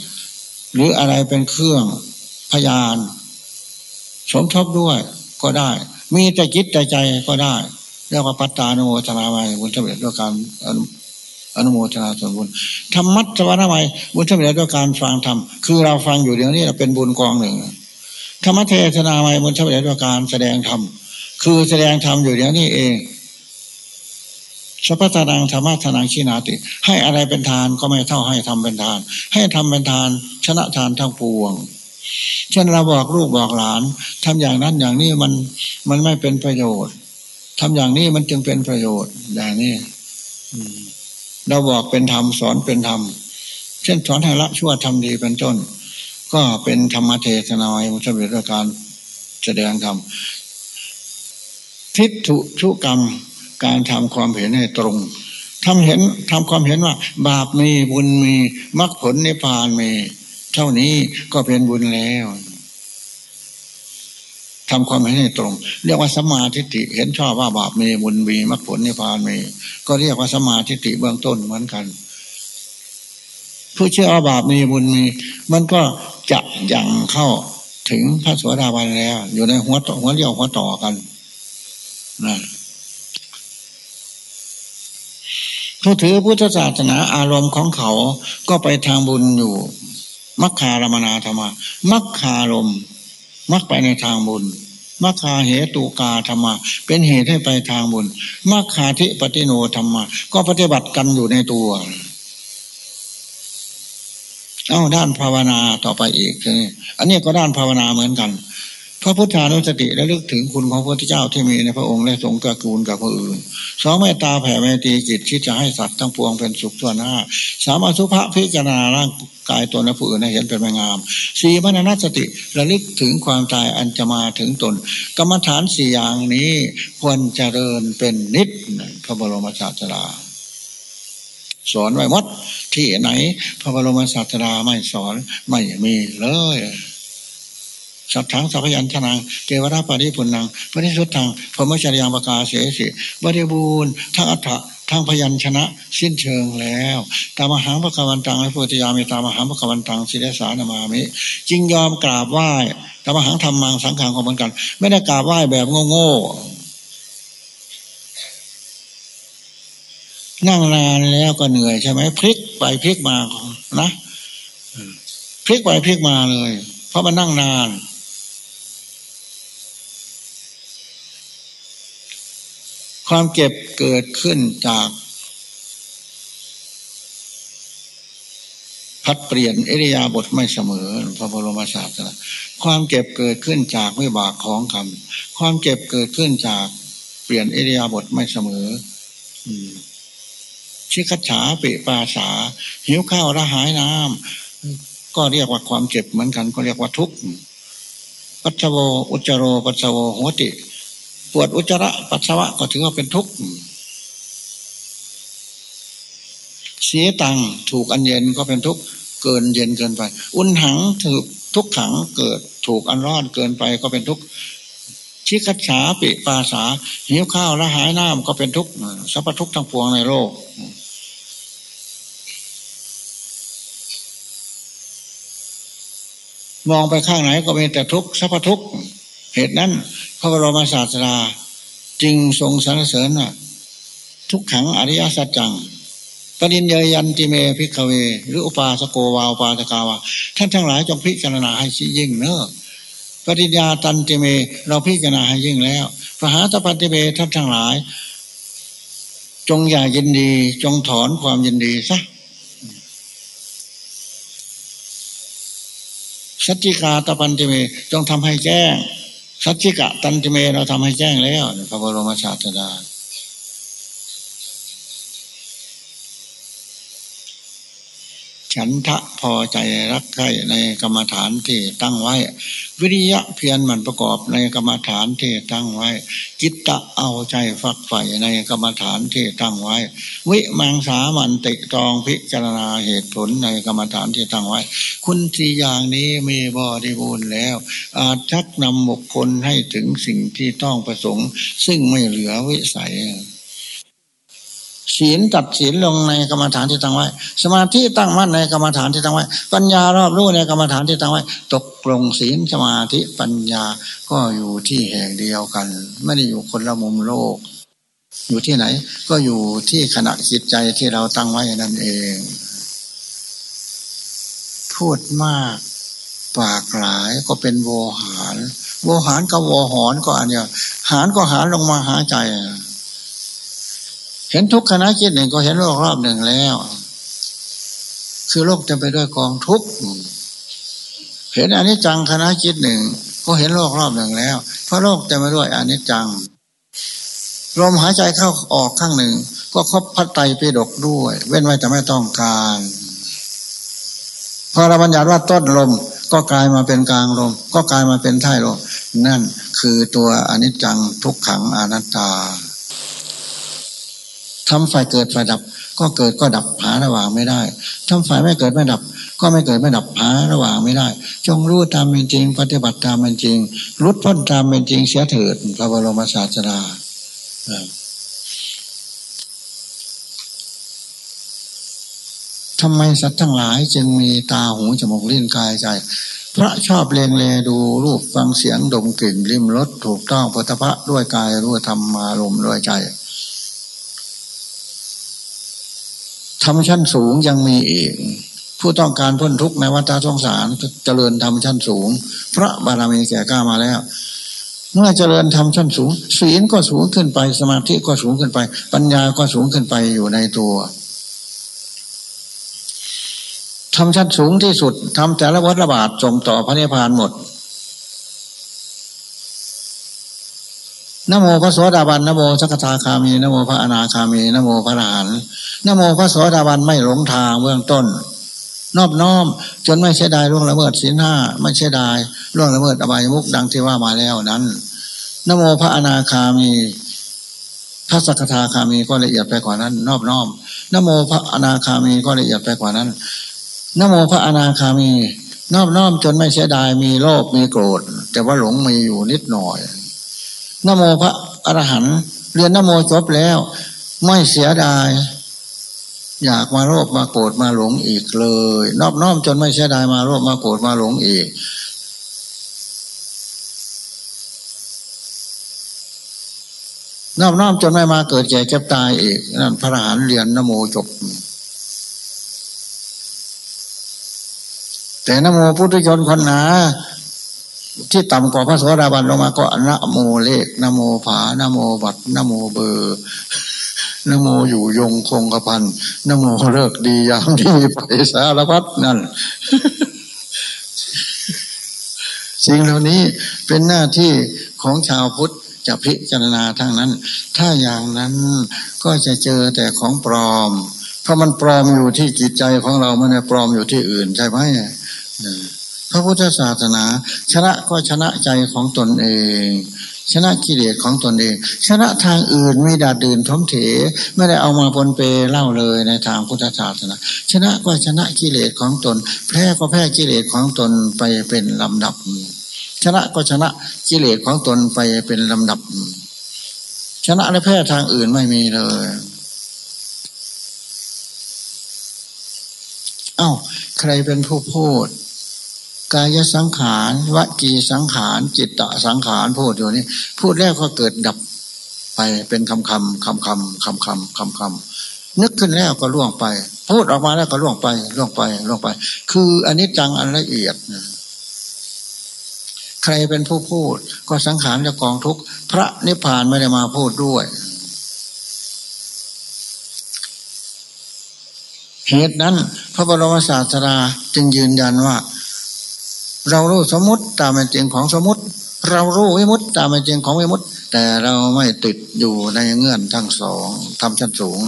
[SPEAKER 1] หรืออะไรเป็นเครื่องพยาน สมทบด้วยก็ได้ มีแต่จิตแต่ใจก็ได้เรียกว่าปัตตานุโมทนาไปบุญสำเร็จด้วยการอนุโมทนาส่วนบุญธรรมัตสวรรค์ใหม่บุญสำเร็จด้วยการฟังธรรมคือเราฟังอยู่เดี๋ยวนี้เป็นบุญกองหนึ่งธรรมเทศนาใหม่บุญสำเร็จด้วยการแสดงธรรม คือแสดงธรรมอยู่เดี๋ยวนี้เองสัพพะนังธรรมะทนังชินาติ ให้อะไรเป็นทานก็ไม่เท่าให้ทำเป็นทาน ให้ทำเป็นทานชนะทานทั้งปวง เช่นเราบอกลูกบอกหลานทำอย่างนั้นอย่างนี้มันมันไม่เป็นประโยชน์ทำอย่างนี้มันจึงเป็นประโยชน์อย่างนี้เราบอกเป็นธรรมสอนเป็นธรรมเช่นสอนให้ละชั่วทำดีเป็นต้น ก็เป็นธรรมเทศนามุสลิมการแสดงธรรม ทิฏฐุชุกรรม การทำความเห็นให้ตรงทำเห็นทำความเห็นว่า บาปมีบุญมีมรรคผลนิพพานมีเท่านี้ก็เป็นบุญแล้วทำความเห็นให้ตรง เรียกว่าสมาธิิเห็นชอบว่าบาปมีบุญมีมรรคผลนิพพานมีก็เรียกว่าสมาธิิเบื้องต้นเหมือนกัน ผู้เชื่อว่าบาปมีบุญมี มันก็จะยังเข้าถึงพระสวสดาบันแล้ว อยู่ในหัวหัวเรียวหัวต่อกัน นะผู้ถือพุทธศาสนาอารมณ์ของเขาก็ไปทางบุญอยู่ มัคคารมนาธรรมมัคคารมมักไปในทางบุญมัคคาเหตุกาธรรมะเป็นเหตุให้ไปทางบุญมัคคาทิปฏิโนธรรมะก็ปฏิบัติกันอยู่ในตัว เอ้าด้านภาวนาต่อไปอีกอันนี้ก็ด้านภาวนาเหมือนกัน พระพุทธานุสติและลึกถึงคุณของพระพุทธเจ้าที่มีในพระองค์และสงฆ์กกูลกับผู้อื่นสองเมตตาแผ่เมตตีจิตที่จะให้สัตว์ทั้งปวงเป็นสุขทั่วหน้าสามอสุภะพิจารณาร่างกายตนและผู้อื่นให้เห็นเป็นงามสี่มรณสติระลึกถึงความตายอันจะมาถึงตน กรรมฐานสี่อย่างนี้ควรเจริญเป็นนิดพระบรมศาสดาสอนไว้วัดที่ไหน พระบรมศาสดาไม่สอนไม่มีเลย สัทธังสัพยัญชนะเทวราปริปุนังปริสุทธังพรมจริยังประกาศเสสิบริบูรณ์ทั้งอัฏฐะทั้งพยัญชนะสิ้นเชิงแล้ว ตามหาพระกวันตังให้พุทธิยามีตามหาพระกวันตังสิเดสานามามิจึงยอมกราบไหว้ตามหาธรรมังสังขังของมือนกัน ไม่ได้กราบไหว้แบบโง่ๆนั่งนานแล้วก็เหนื่อยใช่ไหมพลิกไปพลิกมานะพลิกไปพลิกมาเลย เพราะมันนั่งนาน ความเจ็บเกิดขึ้นจาก พัดเปลี่ยนเอริยาบทไม่เสมอพระบรมศาสนาความเจ็บเกิดขึ้นจากวิบากของคำความเจ็บเกิดขึ้นจากเปลี่ยนเอริยาบทไม่เสมอชิคฉาเปปาสา หิวข้าวระหายน้ำก็เรียกว่าความเจ็บเหมือนกัน ก็เรียกว่าทุกข์ปัจโวอุจโรปัจโวหัวติ ปวดอุจจาระปัสสาวะก็ถือว่าเป็นทุกข์เสียตังถูกอันเย็นก็เป็นทุกข์เกินเย็นเกินไป อุ่นหังถูกทุกขังเกิดถูกอันร้อนเกินไปก็เป็นทุกข์ชิคัฉาปิปาสาหิวข้าวและหายน้ำก็เป็นทุกข์สัพพทุกข์ทั้งปวงในโลกมองไปข้างไหนก็มีแต่ทุกข์สัพพทุกข์ เหตุนั้นพระบรมศาสดาจึงทรงสรรเสริญทุกขังอริยสัจจังปริญญายันติเมพิกเว หรืออุปาสโกวาอุปาสกาวาท่านทั้งหลายจงพิจารณาให้ยิ่งเนอปริญญาตันติเม เราพิจารณาให้ยิ่งแล้วพระหาตปันติเมท่านทั้งหลาย จงอย่ายินดี จงถอนความยินดีซะสัจจิกาตปันติเม จงทำให้แจ้ง สัจจิกะตันติเมเราทำให้แจ้งแล้วพระบรมศาสดา ฉันทะพอใจรักใคร่ในกรรมฐานที่ตั้งไว้ วิริยะเพียรมันประกอบในกรรมฐานที่ตั้งไว้ จิตตะเอาใจฝักใฝ่ในกรรมฐานที่ตั้งไว้ วิมังสามันติตรองพิจารณาเหตุผลในกรรมฐานที่ตั้งไว้ คุณสี่อย่างนี้มีบริบูรณ์แล้ว อาจชักนำบุคคลให้ถึงสิ่งที่ต้องประสงค์ ซึ่งไม่เหลือวิสัย ศีลตัดศีลลงในกรรมฐานที่ตั้งไว้ สมาธิตั้งมั่นในกรรมฐานที่ตั้งไว้ ปัญญารอบรู้ในกรรมฐานที่ตั้งไว้ ตกลงศีลสมาธิปัญญาก็อยู่ที่แห่งเดียวกัน ไม่ได้อยู่คนละมุมโลก อยู่ที่ไหน ก็อยู่ที่ขณะจิตใจที่เราตั้งไว้นั่นเอง พูดมากปากหลายก็เป็นโวหาร โวหารกับโวหอนก็อันเดียวหารก็หารลงมาหาใจ เห็นทุกขณะจิตหนึ่งก็เห็นโลกรอบหนึ่งแล้ว คือโลกจะไปด้วยกองทุกข์เห็นอนิจจังคณะจิตหนึ่งก็เห็นโลกรอบหนึ่งแล้ว เพราะโลกจะไปด้วยอนิจจังลมหายใจเข้าออกข้างหนึ่ง ก็ครบพัดไตไปดกด้วย เว้นไว้แต่ไม่ต้องการพอเราบัญญัติว่าต้นลมก็กลายมาเป็นกลางลม ก็กลายมาเป็นท้ายลม นั่นคือตัวอนิจจังทุกขังอนัตตา ทำฝ่ายเกิดฝ่ายดับ ก็เกิดก็ดับหาระหว่างไม่ได้ทำฝ่ายไม่เกิดไม่ดับ ก็ไม่เกิดไม่ดับหาระหว่างไม่ได้ จงรู้ตามเป็นจริง ปฏิบัติตามเป็นจริงรุดพ้นตามเป็นจริงเสียเถิดพระบรมศาสดาทำไมสัตว์ทั้งหลายจึงมีตาหูจมูกลิ้นกายใจ พระชอบเลงเลดูรูปฟังเสียงดมกลิ่นริมรสถูกต้องพุทธะด้วยกายรู้ธรรมารมด้วยใจ รมชั้นสูงยังมีอีก ผู้ต้องการพ้นทุกข์ในวัฏสงสารเจริญธรรมชั้นสูง พระบารมีแก่กล้ามาแล้ว เมื่อเจริญธรรมชั้นสูง ศีลก็สูงขึ้นไปสมาธิก็สูงขึ้นไป ปัญญาก็สูงขึ้นไปอยู่ในตัวทำชั้นสูงที่สุดทำแต่ละวัฏบาทส่งต่อพระนิพพานหมด นโมพระโสดาบันนโมสักทาคามีนโมพระอนาคามีนโมพระอรหันต์นโมพระโสดาบันไม่หลงทางเบื้องต้น นอบน้อม จนไม่เสียดายล่วงละเมิดศีลห้าไม่เสียดายล่วงละเมิดอบายมุกดังที่ว่ามาแล้วนั้นนโมพระอนาคามีพระสักทาคามีก็ละเอียดไปกว่านั้น นอบน้อมนโมพระอนาคามีก็ละเอียดไปกว่านั้นนโมพระอนาคามี นอบน้อมจนไม่เสียดายมีโลภมีโกรธ แต่ว่าหลงมีอยู่นิดหน่อย นโมพระอรหันต์เรียนนโมจบแล้ว ไม่เสียดาย อยากมาโลภมาโกรธมาหลงอีกเลย นอบน้อมจนไม่เสียดายมาโลภมาโกรธมาหลงอีกนอบน้อมจนไม่มาเกิดแก่เจ็บตายอีกนั่นพระอรหันต์เรียนนโมจบ แต่นโมพุทธชนคนหนา ที่ต่ำกว่าพระโสดาบันลงมาก็นะโมเลขนโมผานโมบัตรนโมเบอร์นโมอยู่ยงคงกระพันนโมฤกษ์ดียามดีมีไปสารพัดนั่น สิ่งเหล่านี้เป็นหน้าที่ของชาวพุทธจะพิจารณาทั้งนั้น ถ้าอย่างนั้นก็จะเจอแต่ของปลอม เพราะมันปลอมอยู่ที่จิตใจของเราไม่ได้ปลอมอยู่ที่อื่นใช่ไหม พระพุทธศาสนา ชนะก็ชนะใจของตนเอง ชนะกิเลสของตนเอง ชนะทางอื่นไม่ดาดื่นท้มเถ ไม่ได้เอามาปนเปเล่าเลยในทางพุทธศาสนา ชนะก็ชนะกิเลสของตน แพ้ก็แพ้กิเลสของตนไปเป็นลำดับ ชนะก็ชนะกิเลสของตนไปเป็นลำดับ ชนะและแพ้ทางอื่นไม่มีเลยเอา้าใครเป็นผู้พูด กายสังขารวจีสังขาร จิตตสังขารพูดอยู่นี่พูดแล้วก็เกิดดับไปเป็นคำคำคำคำคำคำคำคำนึกขึ้นแล้วก็ล่วงไป พูดออกมาแล้วก็ล่วงไปล่วงไปล่วงไป คืออันนี้จังอันละเอียดใครเป็นผู้พูด ก็สังขารจะกองทุกพระนิพพานไม่ได้มาพูดด้วย เหตุนั้น พระบรมศาสดาจึงยืนยันว่า เรารู้สมมติตามเป็นจริงของสมมติ เรารู้วิมุตตามเป็นจริงของวิมุตแต่เราไม่ติดอยู่ในเงื่อนทั้งสองทำชั้นสูง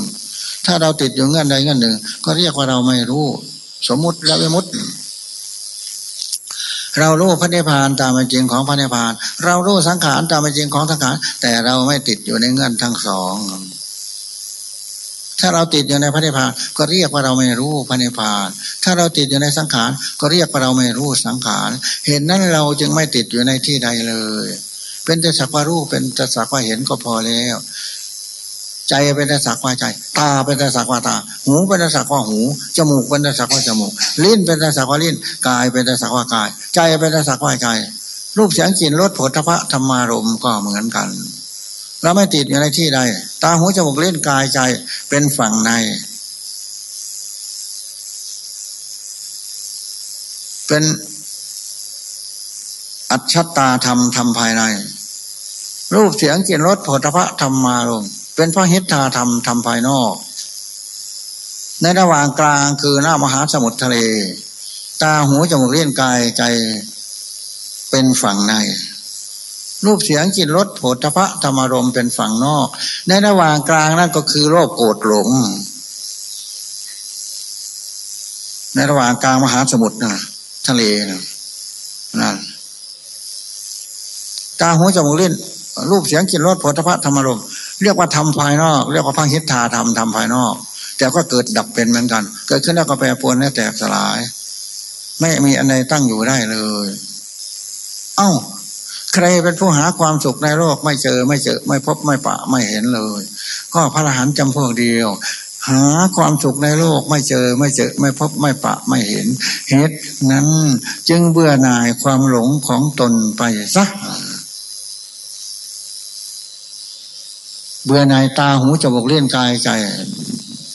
[SPEAKER 1] ถ้าเราติดอยู่เงื่อนใดเงื่อนหนึ่ง ก็เรียกว่าเราไม่รู้ สมมติและวิมุตติเรารู้พระนิพพานตามเป็นจริงของพระนิพพาน เรารู้สังขารตามเป็นจริงของสังขาร แต่เราไม่ติดอยู่ในเงื่อนทั้งสอง ถ้าเราติดอยู่ในพระนิพพานก็เรียกว่าเราไม่รู้พระนิพพาน ถ้าเราติดอยู่ในสังขาร ก็เรียกว่าเราไม่รู้สังขาร เห็นนั้นเราจึงไม่ติดอยู่ในที่ใดเลย เป็นแต่สักว่ารู้เป็นแต่สักว่าเห็นก็พอแล้ว ใจเป็นแต่สักว่าใจ ตาเป็นแต่สักว่าตา หูเป็นแต่สักว่าหู จมูกเป็นแต่สักว่าจมูก ลิ้นเป็นแต่สักว่าลิ้น กายเป็นแต่สักว่ากาย ใจเป็นแต่สักว่าใจ รูปเสียงกลิ่นรสผลทพะธรรมารมก็เหมือนกันเราไม่ติดอยู่ในที่ใด ตาหูจมูกลิ้นกายใจ เป็นฝั่งใน เป็นอัจฉตาธรรมธรรมภายใน รูปเสียงกลิ่นรสผลพระธรรมมารมเป็นพระหิทธาธรรมทำภายนอก ในระหว่างกลางคือหน้ามหาสมุทรทะเล ตาหูจมูกเลี้ยนกายใจเป็นฝั่งใน รูปเสียงจิตรสโผฏฐะธรรมรมเป็นฝั่งนอก ในระหว่างกลางนั่นก็คือโลภโกรธหลง ในระหว่างกลางมหาสมุทรนะทะเลนะนั่นตาหูจมูกเล่นรูปเสียงกลิ่นรสผลิภัณฑ์ธรรมรมเรียกว่าทำภายนอก เรียกว่าพังหิทธาธรรมทำภายนอก แต่ก็เกิดดับเป็นเหมือนกัน เกิดขึ้นแล้วก็แปรปรวนแล้วแตกสลาย ไม่มีอันใดตั้งอยู่ได้เลย เอ้า ใครเป็นผู้หาความสุขในโลกไม่เจอไม่เจอ ไม่พบไม่ปะไม่เห็นเลย ก็พระอรหันต์จำพวกเดียว หาความสุขในโลกไม่เจอไม่เจอ ไม่พบไม่ปะไม่เห็นเหตุนั้นจึงเบื่อหน่ายความหลงของตนไปซะเบื่อในตาหูจมูกเล่นกายใจ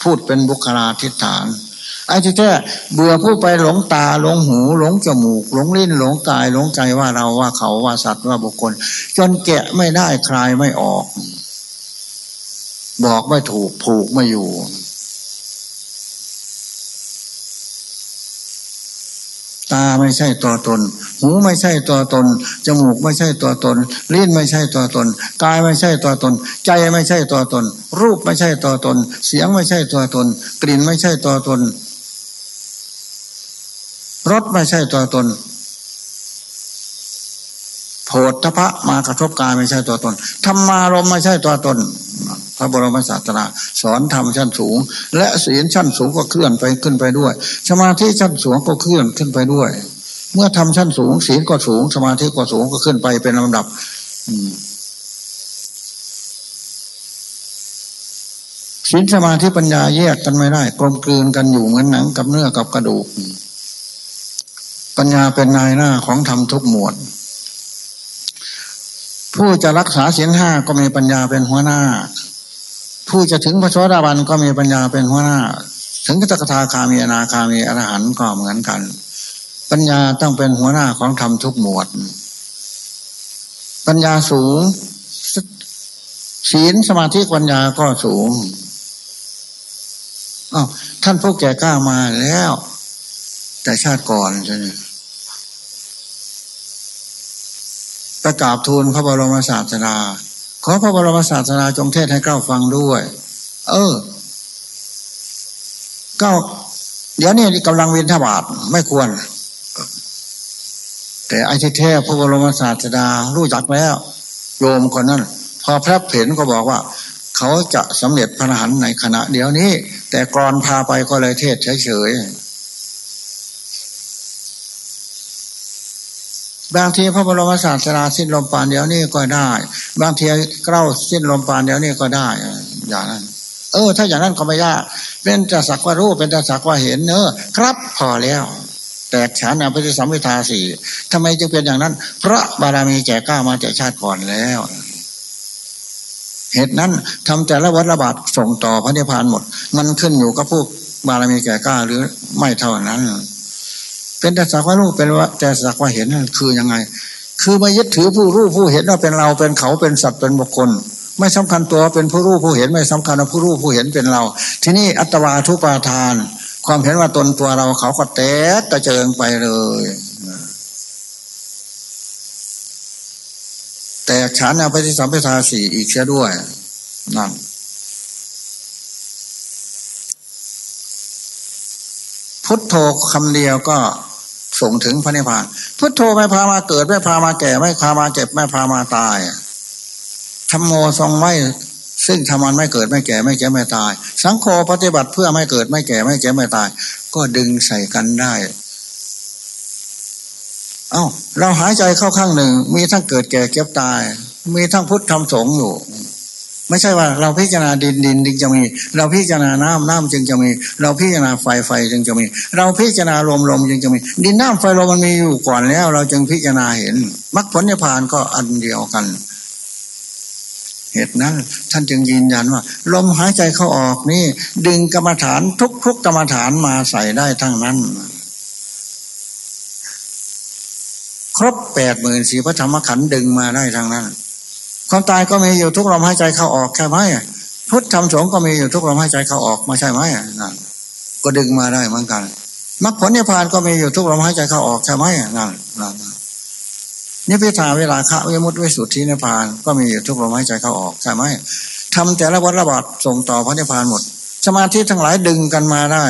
[SPEAKER 1] พูดเป็นบุคลาธิฐาน ไอ้ที่แท้เบื่อพูดไปหลงตาหลงหูหลงจมูก หลงลิ้นหลงกาย หลงใจว่าเราว่าเขาว่าสัตว์ว่าบุคคล จนแกะไม่ได้คลายไม่ออก บอกไม่ถูกผูกไม่อยู่ ตาไม่ใช่ตัวตน หูไม่ใช่ตัวตน จมูกไม่ใช่ตัวตนลิ้นไม่ใช่ตัวตน กายไม่ใช่ตัวตน ใจไม่ใช่ตัวตน รูปไม่ใช่ตัวตน เสียงไม่ใช่ตัวตน กลิ่นไม่ใช่ตัวตน รสไม่ใช่ตัวตน โผฏฐพะมากระทบกายไม่ใช่ตัวตน ธรรมารมไม่ใช่ตัวตน พระบรมศาสดาสอนธรรมชั้นสูง และศีลชั้นสูงก็เคลื่อนไปขึ้นไปด้วย สมาธิชั้นสูงก็เคลื่อนขึ้นไปด้วย เมื่อทำชั้นสูง ศีลก็สูง สมาธิก็สูงก็ขึ้นไปเป็นลำดับศีลสมาธิปัญญาแยกกันไม่ได้ กลมกลืนกันอยู่เหมือนหนังกับเนื้อกับกระดูก ปัญญาเป็นนายหน้าของธรรมทุกหมวด ผู้จะรักษาศีลห้าก็มีปัญญาเป็นหัวหน้า ผู้จะถึงพระชวดาบันก็มีปัญญาเป็นหัวหน้า ถึงกัตถาคามีอนาคามีอรหันต์ก็เหมือนกัน ปัญญาต้องเป็นหัวหน้าของธรรมทุกหมวด ปัญญาสูงศีลสมาธิปัญญาก็สูงอ้าวท่านผู้แก่กล้ามาแล้ว แต่ชาติก่อนใช่ไหมประกาศทูลพระบรมศาสดาขอพระบรมศาสดาจงเทศให้เก้าฟังด้วย เออเก้าเดี๋ยวนี้กำลังเวินทบาทไม่ควร แต่ไอ้ที่แท้พระบรมศาสดารู้จักแล้วโยมคนนั้นพอพระเห็นก็บอกว่า เขาจะสำเร็จพระหันในขณะ เดี๋ยวนี้ แต่กรอนพาไปก็เลยเทศเฉยๆ บางทีพระบรมศาสดาสิ้นลมปานเดี๋ยวนี้ก็ได้ บางทีเกล้าสิ้นลมปานเดี๋ยวนี้ก็ได้ อย่างนั้น เออ ถ้าอย่างนั้นก็ไม่ยากเป็นจะสักว่ารู้เป็นจะสักว่าเห็นเนอครับพอแล้ว แต่ฉันอภิสัมพิทาสี่ทำไมจึงเป็นอย่างนั้นเพราะบารมีแก่กล้ามาแต่ชาติก่อนแล้วเหตุนั้นทำแต่ละวัฏระบาดส่งต่อพระนิพพานหมด มันขึ้นอยู่กับพวกบารมีแก่กล้าหรือไม่เท่านั้น เป็นแต่สักว่ารู้เป็นว่าแต่สักว่าเห็นนั่นคือยังไง คือมายึดถือผู้รู้ผู้เห็นว่าเป็นเราเป็นเขาเป็นสัตว์เป็นบุคคล ไม่สำคัญตัวเป็นผู้รู้ผู้เห็นไม่สำคัญว่าผู้รู้ผู้เห็นเป็นเรา ที่นี่อัตวาทุปาทาน ความเห็นว่าตนตัวเราเขาก็แตกกระเจิงไปเลยแต่ฉันเอาไปที่สัมปทาสี่อีกเสียด้วยนั่นพุทโธคำเดียวก็ ส่งถึงพระนิพพานพุทโธไม่พามาเกิดไม่พามาแก่ ไม่พามาเจ็บไม่พามาตายธรรมโมทรงไว้ซึ่งทำมันไม่เกิดไม่แก่ไม่เจ็บไม่ตาย สังโฆปฏิบัติเพื่อไม่เกิดไม่แก่ไม่เจ็บไม่ตาย ก็ดึงใส่กันได้ เอา้าเราหายใจเข้าข้างหนึ่ง มีทั้งเกิดแก่เก็บตาย มีทั้งพุทธธรรมสงอยู่ ไม่ใช่ว่าเราพิจารณาดินดินจึงจะมี เราพิจารณาน้ำน้ำจึงจะมี เราพิจารณาไฟไฟจึงจะมี เราพิจารณาลมลมจึงจะมี ดินน้ำไฟลมมันมีอยู่ก่อนแล้ว เราจึงพิจารณาเห็นมรรคผลนิพพานก็อันเดียวกัน เหตุนั้นท่านจึงยืนยันว่า ลมหายใจเข้าออกนี่ ดึงกรรมฐานทุกทุกกรรมฐานมาใส่ได้ทั้งนั้น ครบแปดหมื่นสี่พระธรรมขันธ์ดึงมาได้ทั้งนั้น ความตายก็มีอยู่ทุกลมหายใจเข้าออกใช่ไหมพุทธธรรมสงฆ์ก็มีอยู่ทุกลมหายใจเข้าออกมาใช่ไหมนั่นก็ดึงมาได้เหมือนกันมรรคผลนิพพานก็มีอยู่ทุกลมหายใจเข้าออกใช่ไหมนั่นนั่นนิพพิทาเวลาคะวิมุตติวิสุทธินิพพานก็มีอยู่ทุกลมหายใจเข้าออกใช่ไหมทำแต่ละวัฏระบาดส่งต่อพระนิพพานหมด สมาธิทั้งหลายดึงกันมาได้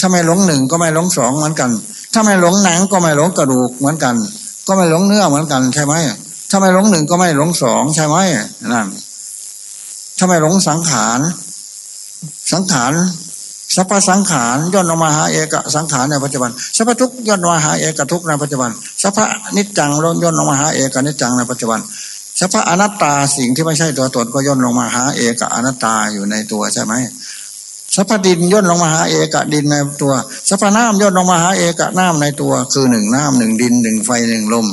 [SPEAKER 1] ถ้าไม่หลงหนึ่งก็ไม่หลงสองเหมือนกัน ถ้าไม่หลงหนังก็ไม่หลงกระดูกเหมือนกัน ก็ไม่หลงเนื้อเหมือนกันใช่ไหมถ้าไม่หลงหนึ่งก็ไม่หลงสองใช่ไหมนั่นถ้าไม่หลงสังขาร สังขารสัพพสังขารย่นออกมาหาเอกสังขารในปัจจุบันสัพพทุกย่นออกมาหาเอกทุกในปัจจุบันสัพพนิจจังย่นออกมาหาเอกนิจจังในปัจจุบันสัพพอนัตตาสิ่งที่ไม่ใช่ตัวตนก็ย่นลงมาหาเอกอนัตตาอยู่ในตัวใช่ไหม สัพพดินย่นลงมาหาเอกะดินในตัวสัพพน้ำย่นลงมาหาเอกะน้ำในตัว คือหนึ่งน้ำหนึ่งดินหนึ่งไฟหนึ่งลม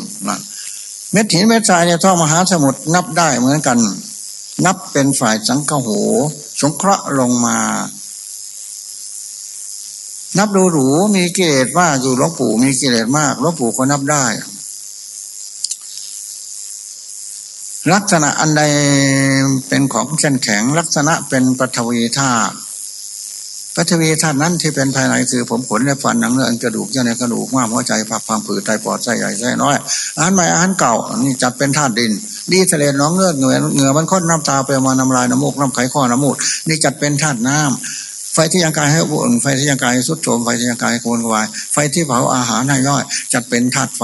[SPEAKER 1] เม็ดหินเม็ดทรายเนี่ยท่อมหาสมุทรนับได้เหมือนกัน นับเป็นฝ่ายสังฆโห สงเคราะห์ลงมา นับดูหรูมีกิเลสมากอยู่หลวงปู่มีกิเลสมากหลวงปู่ก็นับได้ ลักษณะอันใดเป็นของเช่นแข็ง ลักษณะเป็นปฐวีธาตุ ปฐวีธาตุนั้นที่เป็นภายในคือผมขนและฟันหนังเนื้อกระดูกเยื่อในกระดูกม้ามหัวใจผักพังผืดไตปอดไส้ใหญ่ไส้น้อยอาหารใหม่อาหารเก่านี่จัดเป็นธาตุดิน ดีทะเลน้องเงือกเหงื่อเหงื่อมันค้นน้ำตาไปมาน้ำลายน้ำมูกน้ำไขข้อน้ำมูดนี่จัดเป็นธาตุน้ำไฟที่ยังกายให้อุ่นไฟที่ยังกายสุดโทมไฟที่ยังกายโกนวาย ไฟที่เผาอาหารให้ย่อย จัดเป็นธาตุไฟ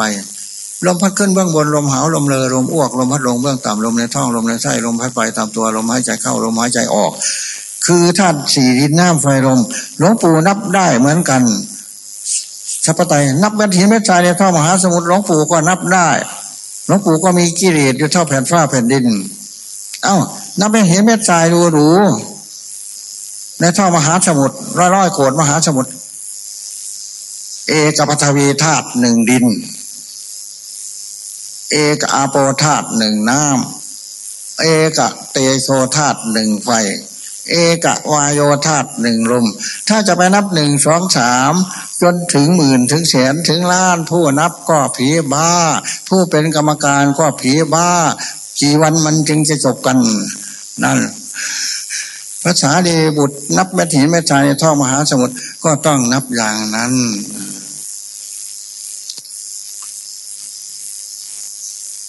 [SPEAKER 1] ลมพัดขึ้นเบื้องบนลมหาวลมเลอลมอ้วกลมพัดลงเบื้องต่ำลมในท้องลมในไส้ลมพัดไปตามตัวลมหายใจเข้าลมหายใจออก คือธาตุสี่ดินน้ำไฟลมหลวงปู่นับได้เหมือนกันสัพพไตนับเม็ดหินเม็ดทรายในท่อมหาสมุทรหลวงปู่ก็นับได้หลวงปู่ก็มีกิเลสอยู่เท่าแผ่นฟ้าแผ่นดิน เอ้านับเม็ดหินเม็ดทรายดูดูในท่อมหาสมุทรร้อยร้อยโกดมหาสมุทรเอกปัทวีธาตุหนึ่งดิน เอกอาโปธาตุหนึ่งน้ำเอกเตโชธาตุหนึ่งไฟ เอกวายโยธาตหนึ่งลม ถ้าจะไปนับหนึ่งสองสามจนถึงหมื่นถึงแสนถึงล้าน ผู้นับก็ผีบ้า ผู้เป็นกรรมการก็ผีบ้า กี่วันมันจึงจะจบกันนั่นภาษาดีบุตรนับแม่หินแม่ชายในท่อมหาสมุทรก็ต้องนับอย่างนั้น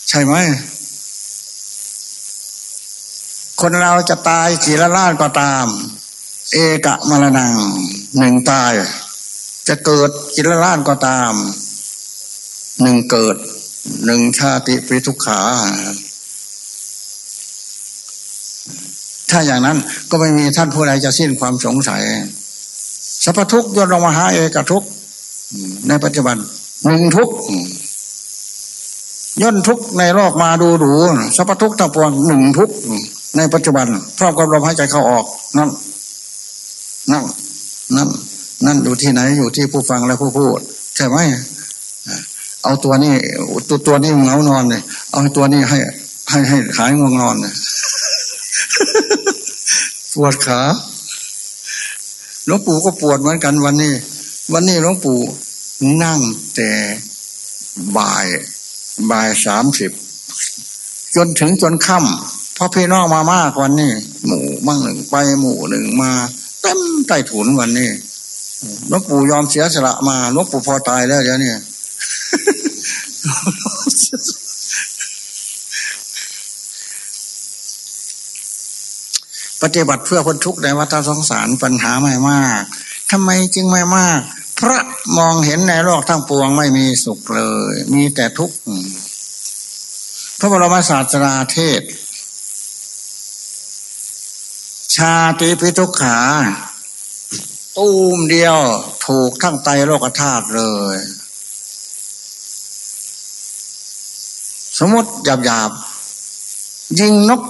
[SPEAKER 1] ใช่ไหม คนเราจะตายกี่ละล้านก็ตาม เอกะมรณงหนึ่งตาย จะเกิดกี่ละล้านก็ตาม หนึ่งเกิดหนึ่งชาติปริทุกขา ถ้าอย่างนั้นก็ไม่มีท่านผู้ใดจะสิ้นความสงสัยสัพทุกย่นลงมาหาเอกทุกในปัจจุบันหนึ่งทุกย่นทุกในโลกมาดูดูสัพทุกทั้งปวงหนึ่งทุก ในปัจจุบันพร้อมกับลมหายใจเข้าออกนั่นนั่นนั่นนั่นอยู่ที่ไหนอยู่ที่ผู้ฟังและผู้พูดใช่ไหมเอาตัวนี้ตัวตัวนี้เงานอนเนี่ยเอาตัวนี้ให้ ให้ให้ขายง่วงนอนเนี่ยปวดขาหลวงปู่ก็ปวดเหมือนกันวันนี้ วันนี้หลวงปู่นั่งแต่บ่ายบ่ายสามสิบจนถึงจนค่ำ พอพี่น้องมามากวันนี้หมู่มั่งหนึ่งไปหมู่หนึ่งมาเต็มใต้ถุนวันนี้หลวงปู่ยอมเสียสละมาหลวงปู่พอตายแล้วเดี๋ยวนี้ปฏิบัติเพื่อพ้นทุกข์ในวัฏสงสารปัญหาไม่มากทำไมจึงไม่มาก พระมองเห็นในโลกทั้งปวงไม่มีสุขเลย มีแต่ทุกข์ พระบรมศาสดาเทศ ชาติพิทุกขาตูมเดียวถูกทั้งไตโลกธาตุเลย สมมติหยาบหยาบยิงนก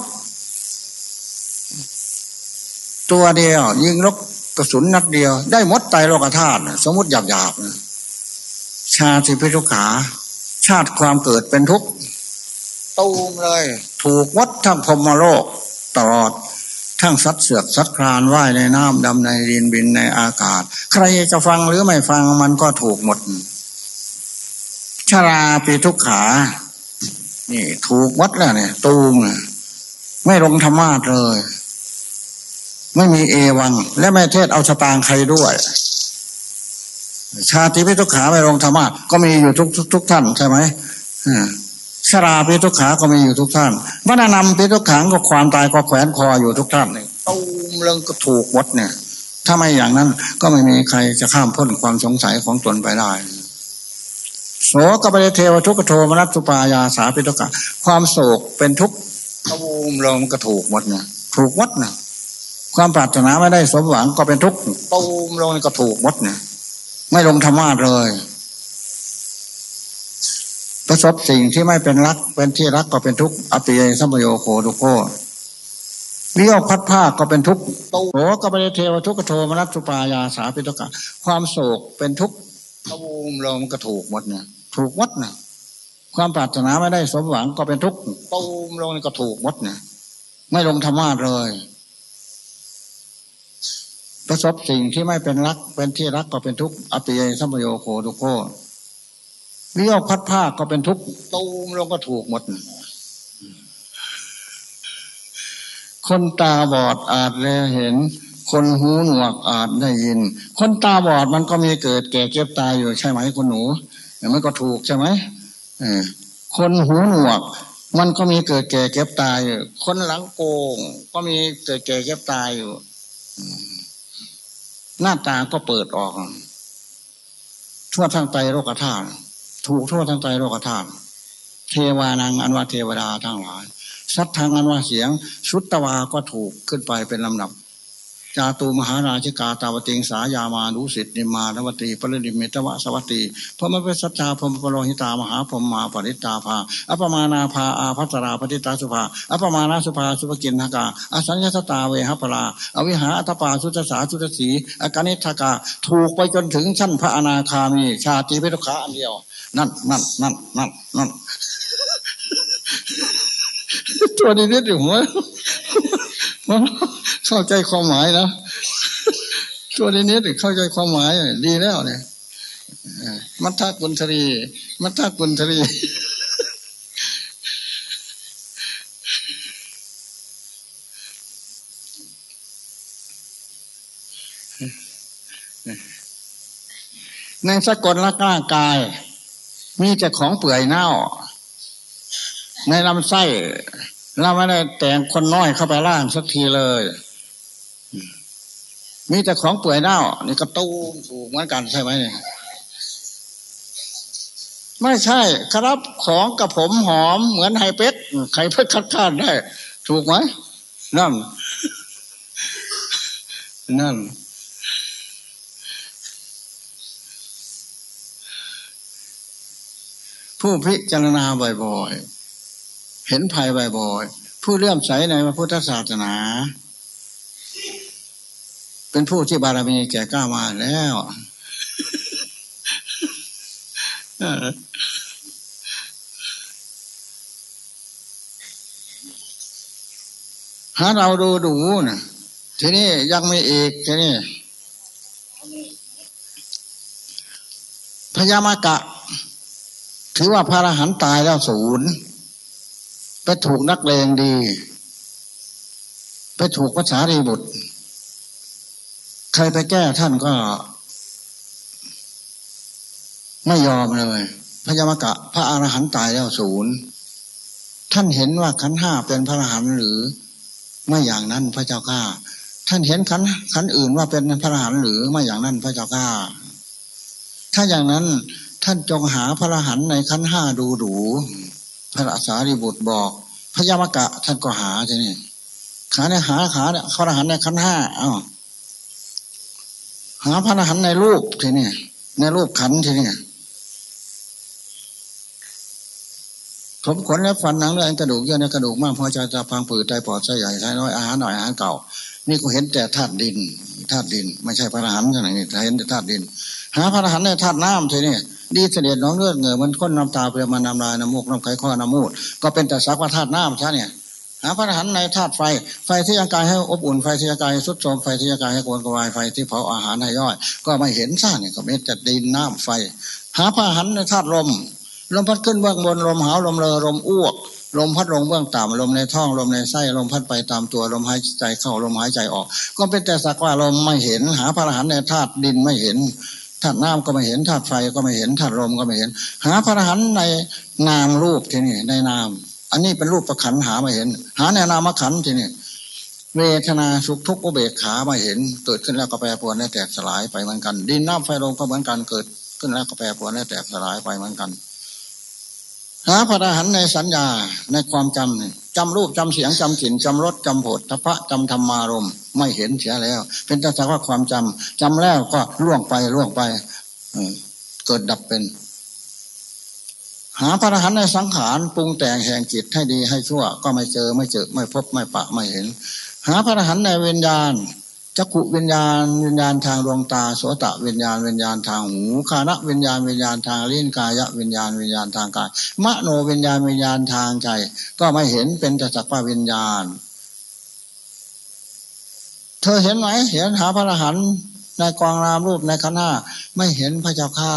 [SPEAKER 1] ตัวเดียว ยิงนกกระสุนนัดเดียว ได้มดไตโลกธาตุสมมติหยาบหยาบชาติพิทุกขา ชาติความเกิดเป็นทุกข์ตูมเลย ถูกวัดทั้งพมโลกตลอด ทั้งสัตว์เสือกสัตว์คลานว่ายในน้ำดำในดินบินในอากาศ ใครจะฟังหรือไม่ฟังมันก็ถูกหมดชาราปีทุกขา นี่ ถูกวัดแล้วเนี่ย ตูงไม่ลงธรรมาเลย ไม่มีเอวัง และไม่เทศเอาชะตางใครด้วยชาติพิทุกขาไม่ลงธรรมาก็มีอยู่ทุกทุกทุกท่านใช่ไหมอ่า ชราพิทุกขาก็มีอยู่ทุกท่านวัฒนำพิทุกขังก็ความตายก็แขวนคออยู่ทุกท่านเนี่ยตูมเรื่องก็ถูกวัดเนี่ย ถ้าไม่อย่างนั้นก็ไม่มีใครจะข้ามพ้นความสงสัยของตนไปได้โสกบเทวทุกขโทมนัสสุปายาสาพิทุกะความโศกเป็นทุกข์ตูมลงก็ถูกหมดเนี่ยถูกวัดเนี่ยความปรารถนาไม่ได้สมหวังก็เป็นทุกข์ตูมลงก็ถูกวัดเนี่ยไม่ลงธรรมะเลย ประสบสิ่งที่ไม่เป็นรัก เป็นที่รักก็เป็นทุกข์อปิยสัมโยโคทุโคเลี้ยวพัดผ้าก็เป็นทุกข์โตโหก็ไปเทวทุกขโทมนัสสุปายาสาปิทุกะ ความโศกเป็นทุกข์ตะวูมลงก็ถูกหมดเนี่ย ถูกวัดเนี่ยความปรารถนาไม่ได้สมหวังก็เป็นทุกข์ตูมลงก็ถูกหมดเนี่ยไม่ลงธรรมะเลย ประสบสิ่งที่ไม่เป็นรัก เป็นที่รักก็เป็นทุกข์อปิยสัมโยโคทุโค เลี้ยวพัดผ้าก็เป็นทุกตูมลงก็ถูกหมด คนตาบอดอาจแลเห็น คนหูหนวกอาจได้ยิน คนตาบอดมันก็มีเกิดแก่เก็บตายอยู่ใช่ไหมคุณหนูอย่างนั้นก็ถูกใช่ไหมคนหูหนวก มันก็มีเกิดแก่เก็บตายอยู่คนหลังโกง ก็มีเกิดแก่เก็บตายอยู่หน้าตาก็เปิดออกทั่วทางไตโลกธาตุ ถูกโทษทั้งใจโลกธาตุเทวานังอันว่าเทวดาทั้งหลายสัตทางอันว่าเสียงชุตตวาก็ถูกขึ้นไปเป็นลำดับ จาตูมหาราชิกาตาวติงสายามานุสิตนิมานวตีปริดิเมตวะสวัตีพระมเป็นสัจจาพรมปโลหิตามหาพรมมาปริตาภาอัปมานาภาอาพัสราปฏิตาสุภาอัปมานาสุภาสุภกินหกาอสัญญาสตาเวหปลาอวิหาอัตปาสุตสาสุตสีอากานิทกาถูกไปจนถึงชั้นพระอนาคามีชาติเพทุขาอันเดียว นั่นนั่นนั่นนั่นนั่นตัวนี้นิดอยู่หัว เข้าใจความหมายนะตัวนี้นิดเข้าใจความหมาย ดีแล้วเนี่ยมัทธกุลทรีมัทธกุลทรีในสกลละก้ากาย มีแต่ของเปื่อยเน่า ในลำไส้เราไม่ได้แต่งคนน้อยเข้าไปล่างสักทีเลย มีแต่ของเปื่อยเน่านี่กระตูถูกเหมือนกันใช่ไหมเนี่ยไม่ใช่ครับของกับผมหอมเหมือนไฮเป็ดใครเพิ่คัดค้านได้ ถูกไหมนั่น นั่น ผู้พิจารณาบ่อยๆ เห็นภัยบ่อยๆ ผู้เลื่อมใสในพระพุทธศาสนา เป็นผู้ที่บารมีแก่กล้ามาแล้วหาเราดูดูนะทีนี้ยังไม่เอกทีนี้พญามากะ ถือว่าพระอรหันต์ตายแล้วศูนย์ไปถูกนักเลงดี ไปถูกภาษารีบุตร ใครไปแก้ท่านก็ ไม่ยอมเลยพญามกะ พระอรหันต์ตายแล้วศูนย์ท่านเห็นว่าขันห้าเป็นพระอรหันต์หรือไม่อย่างนั้นพระเจ้าข้าท่านเห็นขันขันอื่นว่าเป็นพระอรหันต์หรือไม่อย่างนั้นพระเจ้าข้าถ้าอย่างนั้นท่านจงหาพระอรหันต์ในขันห้าดูดูพระสารีบุตรบอก พระยามกะ ท่านก็หาทีนี่ขาเนี่ยหาขาเนี่ยพระอรหันต์ในขันห้าอ้าว หาพระอรหันต์ในรูปทีนี่ในรูปขันทีนี่ผมขนและฟันหนังเลือดกระดูกเยื่อในกระดูกมากพอใจจะพังผืดใจปอดใจใหญ่ใจน้อยอาหารหน่อยอาหารเก่า นี่ก็เห็นแต่ธาตุดินธาตุดิน ไม่ใช่พระอรหันต์ขนาดนี้เห็นแต่ธาตุดิน หาพระอรหันต์ในธาตุน้ำทีนี่ดีเสด็จน้องเลือดเหงื่อมันข้นน้ำตาเปลือมาน้ำลายน้ำมูกน้ำไข้ข้อน้ำมูดก็เป็นแต่สักว่าธาตุน้ำใช่เนี่ย หาพระอรหันต์ในธาตุไฟ ไฟที่ยังกายให้อบอุ่น ไฟที่ยังกายให้สุดโทมไฟที่ยังกายให้โกนกวาย ไฟที่เผาอาหารให้ย่อย ก็ไม่เห็นซ่าเนี่ยก็เป็นแต่ดินน้ำไฟ หาพระอรหันต์ในธาตุลม ลมพัดขึ้นเบื้องบน ลมหาวลมเลอลมอ้วก ลมพัดลงเบื้องต่ำลมในท้องลมในไส้ลมพัดไปตามตัวลมหายใจเข้าลมหายใจออก ก็เป็นแต่สักว่าลมไม่เห็น หาพระอรหันต์ในธาตุดินไม่เห็นธาตุน้ำก็ไม่เห็นธาตุไฟก็ไม่เห็นธาตุลมก็ไม่เห็น หาพระอรหันต์ในนามรูปที่นี่ในนาม อันนี้เป็นรูปประขันหาม่เห็น หาในนามขันที่นี่เวทนาสุขทุกข์อุเบกขาม่เห็น เกิดขึ้นแล้วก็แปรปรวนและแตกสลายไปเหมือนกัน ดินน้ำไฟลมก็เหมือนกันเกิดขึ้นแล้วก็แปรปรวนและแตกสลายไปเหมือนกันหาพระอรหันในสัญญาในความจำจำรูปจำเสียงจำกลิ่นจำรสจำผฏฐพะจำธรรมารมไม่เห็นเสียแล้ว เป็นแต่ว่าความจำจำแล้วก็ล่วงไปล่วงไปเกิดดับเป็น หาพระอรหันต์ในสังขารปรุงแต่งแห่งจิตให้ดีให้ชั่ว ก็ไม่เจอไม่เจอไม่พบไม่ปะไม่เห็น หาพระอรหันต์ในเวียญญาณจักขุวิญญาณวิญญาณทางดวงตาโสตะวิญญาณวิญญาณทางหูคานะวิญญาณวิญญาณทางลิ้นกายะวิญญาณวิญญาณทางกายมโนวิญญาณวิญญาณทางใจ ก็ไม่เห็นเป็นแต่สักว่าวิญญาณ เธอเห็นไหมเห็นหาพระอรหันต์ในกองรามรูปในขันห้าไม่เห็นพระเจ้าข้า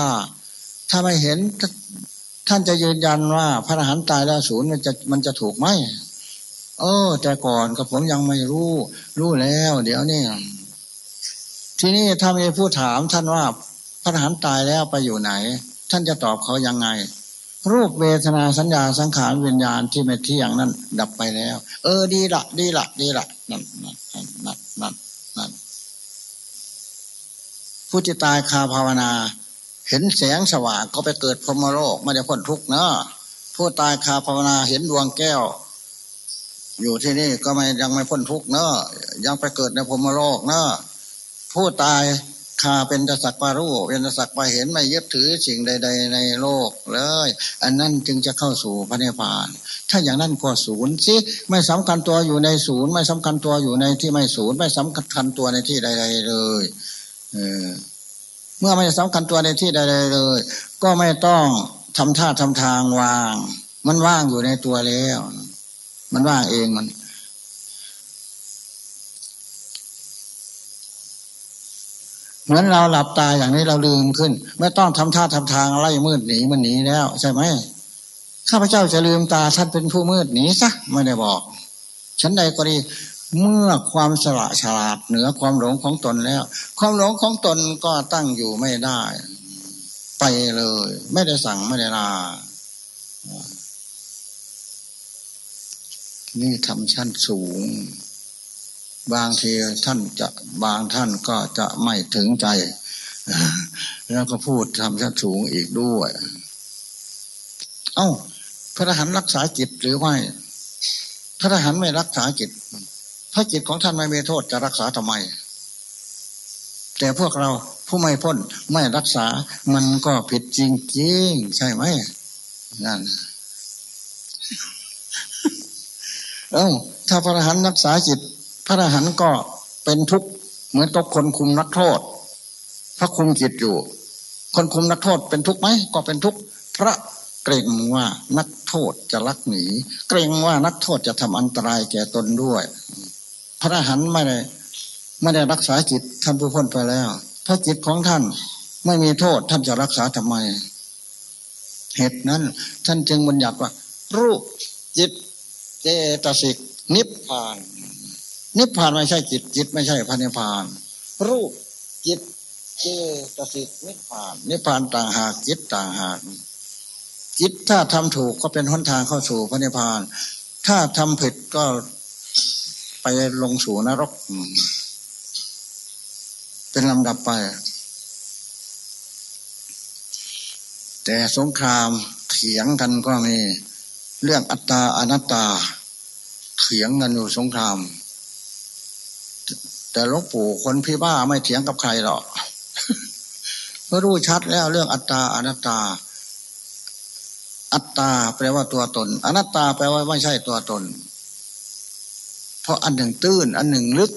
[SPEAKER 1] ถ้าไม่เห็น ท่านจะยืนยันว่าพระอรหันต์ตายแล้วศูนย์มันจะมันจะถูกไหมเออ แต่ก่อนกับผมยังไม่รู้ รู้แล้ว เดี๋ยวนี่ทีนี้ถ้ามีผู้ถามท่านว่าพระทหารตายแล้วไปอยู่ไหน ท่านจะตอบเขายังไง รูปเวทนาสัญญาสังขารวิญญาณที่ไม่เที่ยงนั้น ดับไปแล้ว เออดีละดีละดีละนั่นนั่นนั่นนั่นนั่นผู้ที่ตายคาภาวนา เห็นแสงสว่างก็ไปเกิดพรหมโลกไม่ได้พ้นทุกข์เนาะผู้ตายคาภาวนาเห็นดวงแก้ว อยู่ที่นี่ก็ไม่ยังไม่พ้นทุกเนอะยังไปเกิดในพรหมโลกเนอะผู้ตายคาเป็นตสักปารู้เป็นตสักปาเห็นไม่ยึดถือสิ่งใด ๆ ในโลกเลย อันนั้นจึงจะเข้าสู่พระนิพพาน ถ้าอย่างนั้นก็ศูนย์สิไม่สำคัญตัวอยู่ในศูนย์ ไม่สำคัญตัวอยู่ในที่ไม่ศูนย์ ไม่สำคัญตัวในที่ใด ๆ เลย เออ เมื่อไม่สำคัญตัวในที่ใดๆเลย ก็ไม่ต้องทำท่าทำทางวาง มันว่างอยู่ในตัวแล้ว มันว่างเองมัน เหมือนเราหลับตาอย่างนี้เราลืมขึ้น ไม่ต้องทำท่าทำทางไล่มืดหนีมันหนีแล้ว ใช่ไหมข้าพเจ้าจะลืมตาท่านเป็นผู้มืดหนีซะไม่ได้บอกฉันใดก็ดี เมื่อความสละฉลาดเหนือความหลงของตนแล้ว ความหลงของตนก็ตั้งอยู่ไม่ได้ ไปเลย ไม่ได้สั่งไม่ได้ลานี่ทำชั้นสูง บางทีท่านจะบางท่านก็จะไม่ถึงใจ แล้วก็พูดทำชั้นสูงอีกด้วย เอา้า พระทหารรักษาจิตหรือไม่พระทหารไม่รักษาจิต ถ้าจิตของท่านไม่มีโทษจะรักษาทำไม แต่พวกเราผู้ไม่พ้นไม่รักษา มันก็ผิดจริงๆใช่ไหมนั่นเอ้าถ้าพระอรหันต์รักษาจิต พระอรหันต์ก็เป็นทุกข์เหมือนกับคนคุมนักโทษพระคุมจิตอยู่ คนคุมนักโทษเป็นทุกข์ไหมก็เป็นทุกข์พระเกรงว่านักโทษจะลักหนี เกรงว่านักโทษจะทำอันตรายแก่ตนด้วย พระอรหันต์ไม่ได้ไม่ได้รักษาจิตท่านผู้พ้นไปแล้ว ถ้าจิตของท่านไม่มีโทษท่านจะรักษาทำไม เหตุนั้น ท่านจึงบัญญัติว่า รูปจิตเจตสิกนิพพาน นิพพานไม่ใช่จิต จิตไม่ใช่พระนิพพาน รูปจิตเจตสิกนิพพาน นิพพานต่างหากจิตต่างหากจิตถ้าทำถูกก็เป็นหนทางเข้าสู่พระนิพพาน ถ้าทำผิดก็ ไปลงสู่นรก เป็นลำดับไป แต่สงครามเถียงกันก็มี เรื่องอัตตาอนัตตา เถียงกันอยู่สงคราม แต่หลวงปู่คนพี่บ้าไม่เถียงกับใครหรอกเพราะรู้ชัดแล้วเรื่องอัตตาอนัตตา อัตตาแปลว่าตัวตน อนัตตาแปลว่าไม่ใช่ตัวตน ราะอันหนึ่งตื้น อันหนึ่งลึก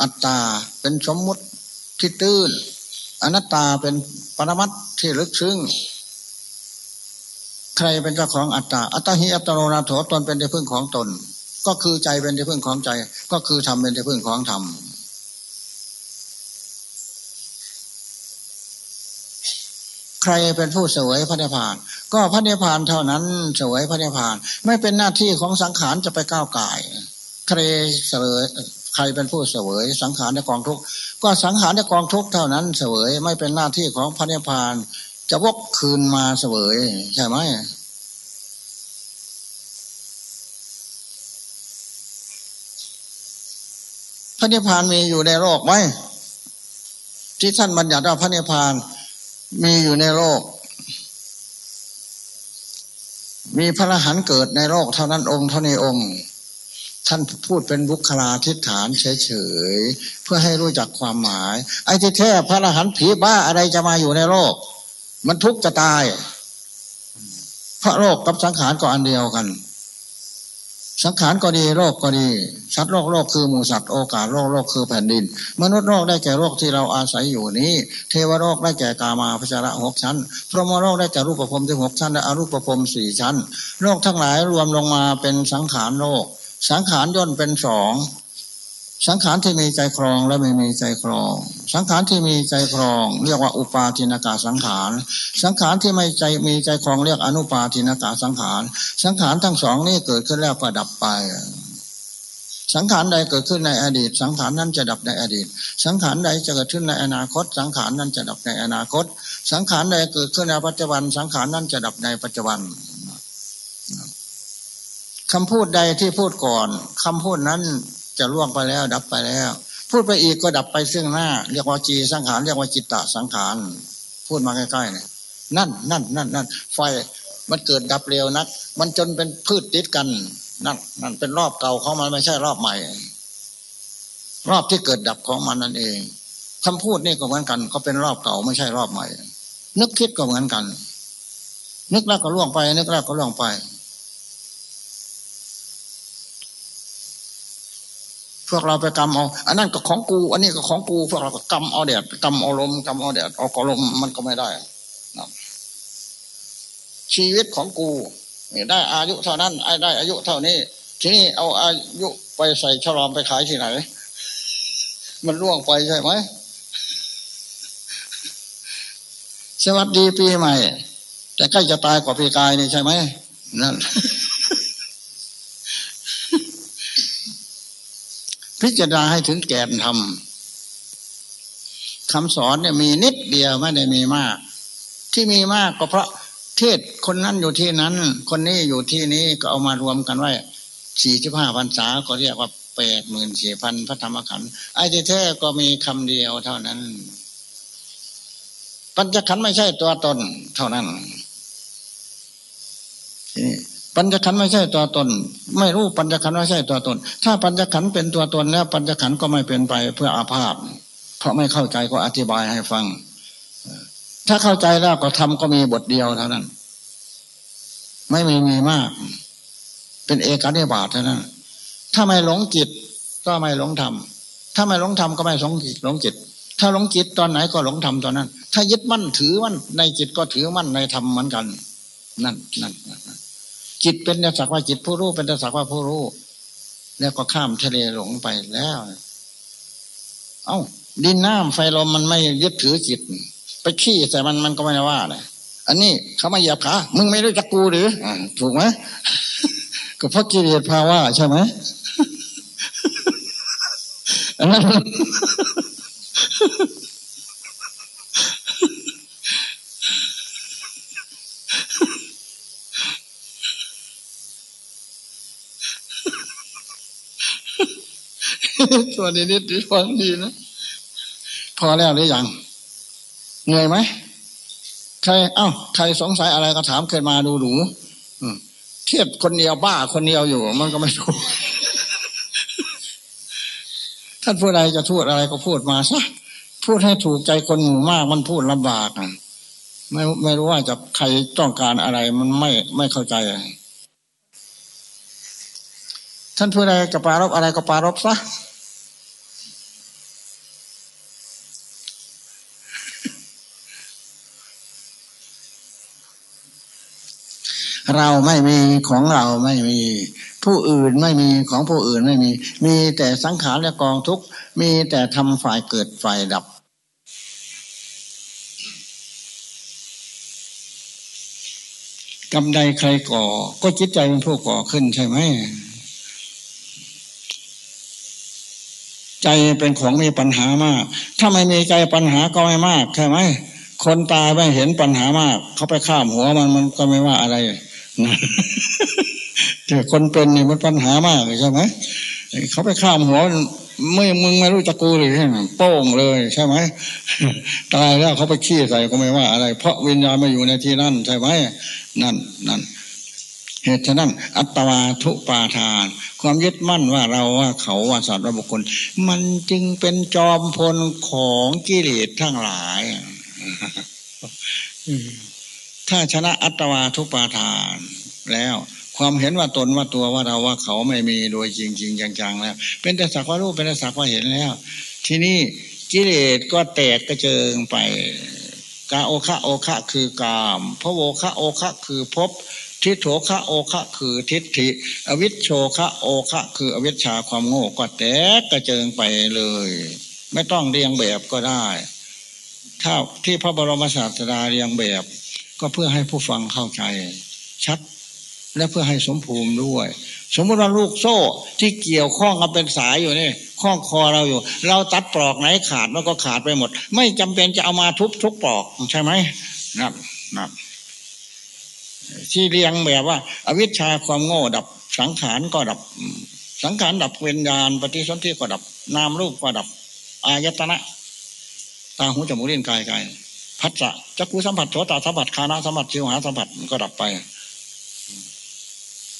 [SPEAKER 1] อัตตาเป็นสมมุติที่ตื้น อนัตตาเป็นปรมัตที่ลึกซึ้งใครเป็นเจ้าของอัตตา อัตหิอัตโนนาโถตนเป็นที่พึ่งของตน ก็คือใจเป็นที่พึ่งของใจ ก็คือธรรมเป็นที่พึ่งของธรรม ใครเป็นผู้เสวยพระนิพพาน ก็พระนิพพานเท่านั้นเสวยพระนิพพาน ไม่เป็นหน้าที่ของสังขารจะไปก้าวไก่ใครเสวยใครเป็นผู้เสวยสังขารในกองทุกก็สังขารในกองทุกเท่านั้นเสวยไม่เป็นหน้าที่ของพระนิพพาน จะวกคืนมาเสวยใช่ไหมพระนิพพานมีอยู่ในโลกไหมที่ท่านบัญญัติว่าพระนิพพาน มีอยู่ในโลก มีพระรหันเกิดในโลกเท่านั้นองค์เท่านี้องค์ ท่านพูดเป็นบุคลาธิฐานเฉยๆเพื่อให้รู้จักความหมาย ไอ้ที่แท้พระรหันผีบ้าอะไรจะมาอยู่ในโลก มันทุกข์จะตาย พระโลกกับสังขารก็อันเดียวกัน สังขารก็ดีโรคก็ดีสัตว์โรคโรคคือหมูสัตว์โอกาสโรคโรคคือแผ่นดิน มนุษย์โรคได้แก่โรคที่เราอาศัยอยู่นี้ เทวโรคได้แก่กามาพชระหกชั้น พรหมโรคได้แก่รูปภพที่หกชั้นและอรูปภพสี่ชั้น โรคทั้งหลายรวมลงมาเป็นสังขารโรคสังขารย่นเป็นสอง สังขารที่มีใจครองและไม่มีใจครอง สังขารที่มีใจครอง เรียกว่าอุปาทินากาสังขาร สังขารที่ไม่ใจมีใจครองเรียกอนุปาทินากาสังขาร สังขารทั้งสองนี้เกิดขึ้นแล้วก็ดับไป สังขารใดเกิดขึ้นในอดีต สังขารนั้นจะดับในอดีต สังขารใดจะเกิดขึ้นในอนาคต สังขารนั้นจะดับในอนาคต สังขารใดเกิดขึ้นในปัจจุบัน สังขารนั้นจะดับในปัจจุบันคำพูดใดที่พูดก่อนคำพูดนั้น จะล่วงไปแล้ว ดับไปแล้ว พูดไปอีกก็ดับไปซึ่งหน้า เรียกว่าจีสังขารเรียกว่าจิตตสังขารพูดมาใกล้ๆเนี่ยนั่นนั่นนั่นนั่นไฟมันเกิดดับเร็วนัก มันจนเป็นพืชติดกันนั่นนั่นเป็นรอบเก่าของมันไม่ใช่รอบใหม่ รอบที่เกิดดับของมันนั่นเองคำพูดนี่ก็เหมือนกันก็เป็นรอบเก่าไม่ใช่รอบใหม่ นึกคิดก็เหมือนกัน นึกแล้วก็ล่วงไป นึกแล้วก็ล่วงไป พวกเราไปกรรมเอาอันนั้นก็ของกู อันนี้ก็ของกู พวกเราก็กรรมเอาแดดกรรมเอาลมกรรมเอาแดดเอากลมมันก็ไม่ได้นะชีวิตของกูได้อายุเท่านั้นไอ้ได้อายุเท่านี้ ทีนี้เอาอายุไปใส่ฉลอมไปขายที่ไหน มันล่วงไปใช่ไหมสวัสดีปีใหม่ แต่ใกล้จะตายกว่าปีกายนี่ใช่ไหมนั่น พิจารณาให้ถึงแก่นธรรมคำสอนเนี่ยมีนิดเดียวไม่ได้มีมาก ที่มีมากก็เพราะเทศคนนั้นอยู่ที่นั้น คนนี้อยู่ที่นี้ก็เอามารวมกันไว้สี่สิบห้าพรรษาก็เรียกว่าแปดหมื่นสี่พันพระธรรมขันธ์ไอ้ที่แท้ก็มีคำเดียวเท่านั้น ปัญจขันธ์ไม่ใช่ตัวตนเท่านั้นทีนี้ ปัญจขันธ์ไม่ใช่ตัวตน ไม่รู้ปัญจขันธ์ไม่ใช่ตัวตน ถ้าปัญจขันธ์เป็นตัวตนแล้ว ปัญจขันธ์ก็ไม่เป็นไปเพื่ออาภาพเพราะไม่เข้าใจก็อธิบายให้ฟัง ถ้าเข้าใจแล้วก็ทำก็มีบทเดียวเท่านั้น ไม่มีมีมาก เป็นเอกนิบาตเท่านั้น ถ้าไม่หลงจิตก็ไม่หลงธรรมถ้าไม่หลงธรรมก็ไม่หลงจิตหลงจิต ถ้าหลงจิตตอนไหนก็หลงธรรมตอนนั้น ถ้ายึดมั่นถือมั่นในจิตก็ถือมั่นในธรรมเหมือนกัน นั่นนั่นนั่น จิตเป็นแต่สักว่าจิตผู้รู้เป็นแต่สักว่าผู้รู้ แล้วก็ข้ามทะเลหลงไปแล้ว เอา้า ดินน้ำไฟลมมันไม่ยึดถือจิต ไปขี้แต่มันมันก็ไม่ว่าเลยอันนี้เขามาเหยียบขามึงไม่รู้จักกูหรืออถูกไหมก็เพราะกิเลสภาวะใช่ไหมอันนั้น ตัวนี้นิดฟังดีนะ พอแล้วหรือยังเหนื่อยไหมใคร เอ้า ใครสงสัยอะไรก็ถามเกิดมาดูหนูเทียบคนเดียวบ้าคนเดียวอยู่ มันก็ไม่ถูก ท่านผู้ใดจะพูดอะไรก็พูดมาซะพูดให้ถูกใจคนหมู่มากมันพูดลำบากไม่ไม่รู้ว่าจะใครต้องการอะไรมันไม่ไม่เข้าใจ ท่านผู้ใดจะปารบอะไรก็ปารบซะ เราไม่มีของเราไม่มี ผู้อื่นไม่มีของผู้อื่นไม่มี มีแต่สังขารและกองทุกมีแต่ทำฝ่ายเกิดฝ่ายดับ กรรมใดใครก่อ ก็จิตใจเป็นผู้ก่อขึ้นใช่ไหมใจเป็นของมีปัญหามาก ถ้าไม่มีใจปัญหาก็ไม่มากใช่ไหม คนตายไม่เห็นปัญหามาก เขาไปข้ามหัวมันมันก็ไม่ว่าอะไร แต่คนเป็นนี่มันปัญหามากใช่ไหมเขาไปข้ามหัวไม่มึงไม่รู้จักกูเลยใช่ไหมโป้งเลยใช่ไหมตายแล้วเขาไปขี้ใส่ก็ไม่ว่าอะไร เพราะวิญญาณมาอยู่ในที่นั่นใช่ไหมนั่นนั่นเหตุฉะนั้น อัตวาทุปาทาน ความยึดมั่นว่าเราว่าเขาว่าสัตว์ว่าบุคคล มันจึงเป็นจอมพลของกิเลสทั้งหลาย ถ้าชนะอัตวาทุปาทาน แล้วความเห็นว่าตนว่าตัวว่าเราว่าเขาไม่มีโดยจริงจริงจังๆแล้ว เป็นแต่สักว่ารู้เป็นแต่สักว่าเห็นแล้ว ที่นี่กิเลสก็แตกกระเจิงไปกาโอคะโอคะคือกามพระโอคะโอคะคือภพทิโถคะโอคะคือทิฏฐิ อวิชโชคะโอคะคืออวิชชาความโง่ก็แตกกระเจิงไปเลย ไม่ต้องเรียงแบบก็ได้ ถ้าที่พระบรมศาสดาเรียงแบบ ก็เพื่อให้ผู้ฟังเข้าใจ ชัด และเพื่อให้สมภูมิด้วย สมมติว่าลูกโซ่ที่เกี่ยวข้องกันเป็นสายอยู่นี่ข้องคอเราอยู่ เราตัดปลอกไหนขาดมันก็ขาดไปหมด ไม่จำเป็นจะเอามาทุบทุกปลอกใช่ไหมนับนับที่เรียงแบบว่าอาวิชชาความโง่ดับสังขารก็ดับ สังขารดับเวียญญาณปฏิสนธิก็ดับ นามรูปก็ดับ อายตนะ ตาหูจมูกเลี้ยงกายกาย พัฒะจักรูสัมผัสโสตสัมผัสคานาสัมผัสชิวหาสัมผัสมันก็ดับไป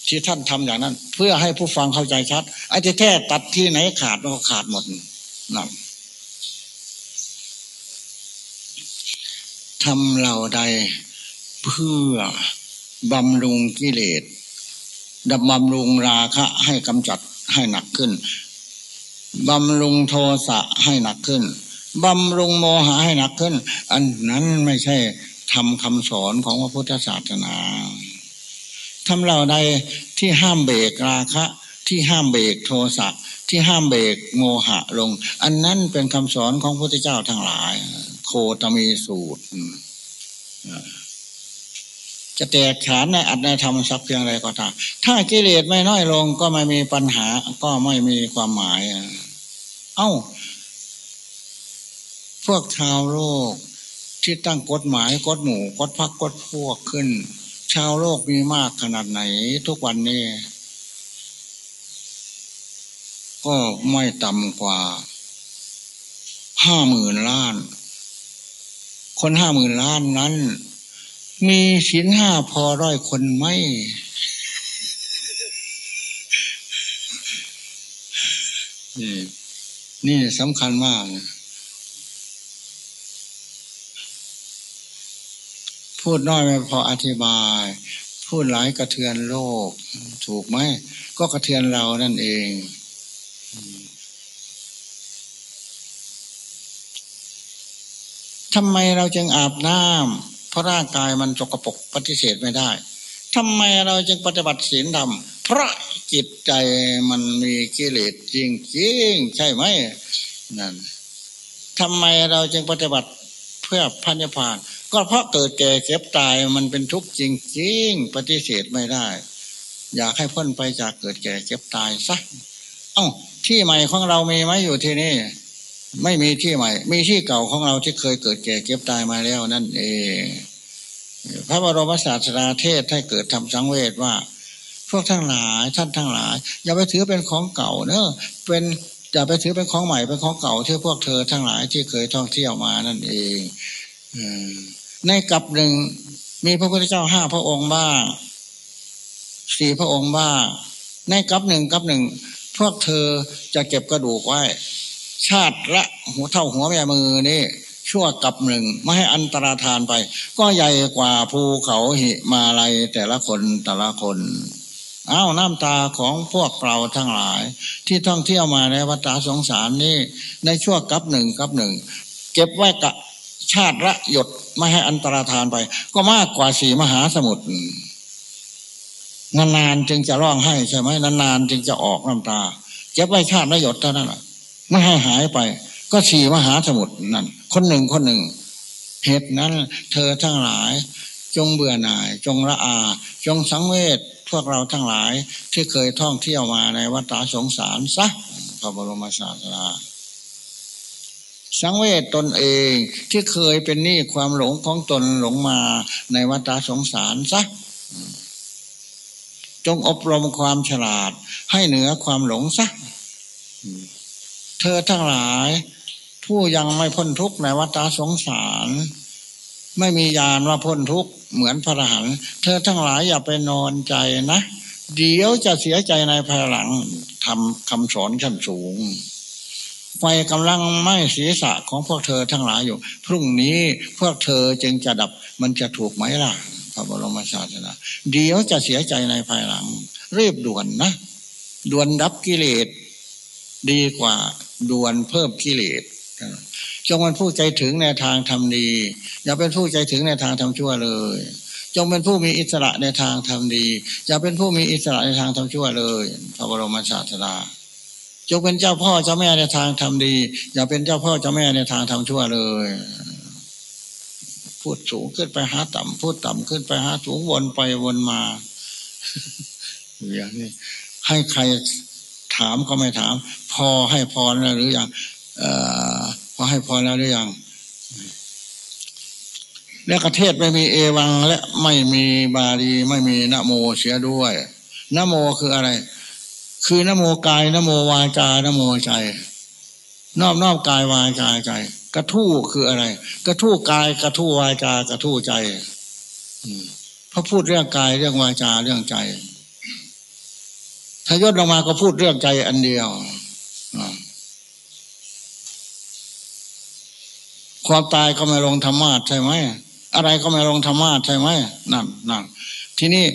[SPEAKER 1] ที่ท่านทำอย่างนั้น เพื่อให้ผู้ฟังเข้าใจชัดไอ้ที่แท้ตัดที่ไหนขาดมันก็ขาดหมดนั่นทำเหล่าใดเพื่อบำรุงกิเลสดับบำรุงราคะให้กำจัดให้หนักขึ้น บำรุงโทสะให้หนักขึ้น บำรุงโมหะให้หนักขึ้น อันนั้นไม่ใช่ทำคำสอนของพระพุทธศาสนาทำเราใดที่ห้ามเบรกราคะ ที่ห้ามเบรกโทสะที่ห้ามเบรกโมหะลง อันนั้นเป็นคำสอนของพระพุทธเจ้าทั้งหลาย โคตมีสูตร จะแตกฉานในอัตในธรรมสักเพียงไรก็ตามถ้ากิเลสไม่น้อยลงก็ไม่มีปัญหาก็ไม่มีความหมาย เอ้า พวกชาวโลกที่ตั้งกฎหมายกฎหมู่กฎพักกฎพวกขึ้น ชาวโลกมีมากขนาดไหนทุกวันนี้ก็ไม่ต่ำกว่าห้าหมื่นล้าน คนห้าหมื่นล้านนั้น มีสินห้าพอร้อยคนไหมนี่นี่สำคัญมากนะ พูดน้อยไม่พออธิบาย พูดหลายกระเทือนโลก ถูกไหมก็กระเทือนเรานั่นเองทำไมเราจึงอาบน้ำเพราะร่างกายมันสกปรกปฏิเสธไม่ได้ทำไมเราจึงปฏิบัติศีลดำเพราะจิตใจมันมีกิเลสจริงจริงใช่ไหมนั่นทำไมเราจึงปฏิบัติเพื่อพันธพาน ก็เพราะเกิดแก่เก็บตายมันเป็นทุกข์จริงๆปฏิเสธไม่ได้ อยากให้พ้นไปจากเกิดแก่เก็บตายซะเอ้าที่ใหม่ของเรามีไหมอยู่ที่นี่ไม่มีที่ใหม่ มีที่เก่าของเราที่เคยเกิดแก่เก็บตายมาแล้วนั่นเองพระบรมศาสดาเทศให้เกิดทำสังเวชว่า พวกทั้งหลายท่านทั้งหลาย อย่าไปถือเป็นของเก่าเนอะเป็นอย่าไปถือเป็นของใหม่เป็นของเก่าที่พวกเธอทั้งหลายที่เคยท่องเที่ยวมานั่นเอง อืม ในกับหนึ่งมีพระพุทธเจ้าห้าพระองค์บ้างสี่พระองค์บ้างในกับหนึ่งกับหนึ่งพวกเธอจะเก็บกระดูกไว้ ชาติละหัวเท่าหัวแม่มือนี่ชั่วกับหนึ่งไม่ให้อันตรธานไป ก็ใหญ่กว่าภูเขาหิมาลัยแต่ละคนแต่ละคนอ้าวน้ำตาของพวกเราทั้งหลาย ที่ท่องเที่ยวมาในวัฏสงสารนี่ในชั่วกับหนึ่งกับหนึ่งเก็บไว้กับ ชาติละหยดไม่ให้อันตรธานไป ก็มากกว่าสี่มหาสมุทรนานๆจึงจะร้องให้ใช่ไหมนานๆจึงจะออกน้ำตาเก็บไว้ชาติละหยดเท่านั้นแหละไม่ให้หายไป ก็สี่มหาสมุทรนั่นคนหนึ่งคนหนึ่งเหตุนั้น เธอทั้งหลาย จงเบื่อหน่าย จงละอา จงสังเวชพวกเราทั้งหลายที่เคยท่องเที่ยวมาในวัฏสงสารซะพระบรมศาสดา สังเวชตนเองที่เคยเป็นหนี้ความหลงของตนหลงมาในวัฏสงสารซะจงอบรมความฉลาดให้เหนือความหลงซะเธอทั้งหลาย ผู้ยังไม่พ้นทุกข์ในวัฏสงสาร ไม่มียานว่าพ้นทุกข์เหมือนพระหันเธอทั้งหลายอย่าไปนอนใจนะ เดี๋ยวจะเสียใจในภายหลังทำคำสอนชั้นสูง ไฟกำลังไหม้ศีรษะของพวกเธอทั้งหลายอยู่ พรุ่งนี้พวกเธอจึงจะดับมันจะถูกไหมล่ะพระบรมศาสดาเดี๋ยวจะเสียใจในภายหลัง รีบด่วนนะ ด่วนดับกิเลส ดีกว่าด่วนเพิ่มกิเลสจงเป็นผู้ใจถึงในทางทำดี อย่าเป็นผู้ใจถึงในทางทำชั่วเลย จงเป็นผู้มีอิสระในทางทำดี อย่าเป็นผู้มีอิสระในทางทำชั่วเลย พระบรมศาสดา จงเป็นเจ้าพ่อเจ้าแม่ในทางทำดี อย่าเป็นเจ้าพ่อเจ้าแม่ในทางทำชั่วเลย พูดสูงขึ้นไปหาต่ำพูดต่ำขึ้นไปหาสูงวนไปวนมาอย่างนี้ให้ใครถามก็ไม่ถาม พอให้พอแล้วหรือยังอพอให้พอแล้วหรือยังและประเทศไม่มีเอวังและไม่มีบาลีไม่มีนโมเสียด้วยนโมคืออะไร คือนโมกายนโมวาจานโมใจ นอบนอบกายวาจาใจ กระทู้คืออะไร กระทู้กายกระทู้วาจากระทู้ใจพระพูดเรื่องกายเรื่องวาจาเรื่องใจ ถ้ายศลงมาก็พูดเรื่องใจอันเดียวความตายก็ไม่ลงธรรมะใช่ไหมอะไรก็ไม่ลงธรรมะใช่ไหมนั่นนั่นที่นี่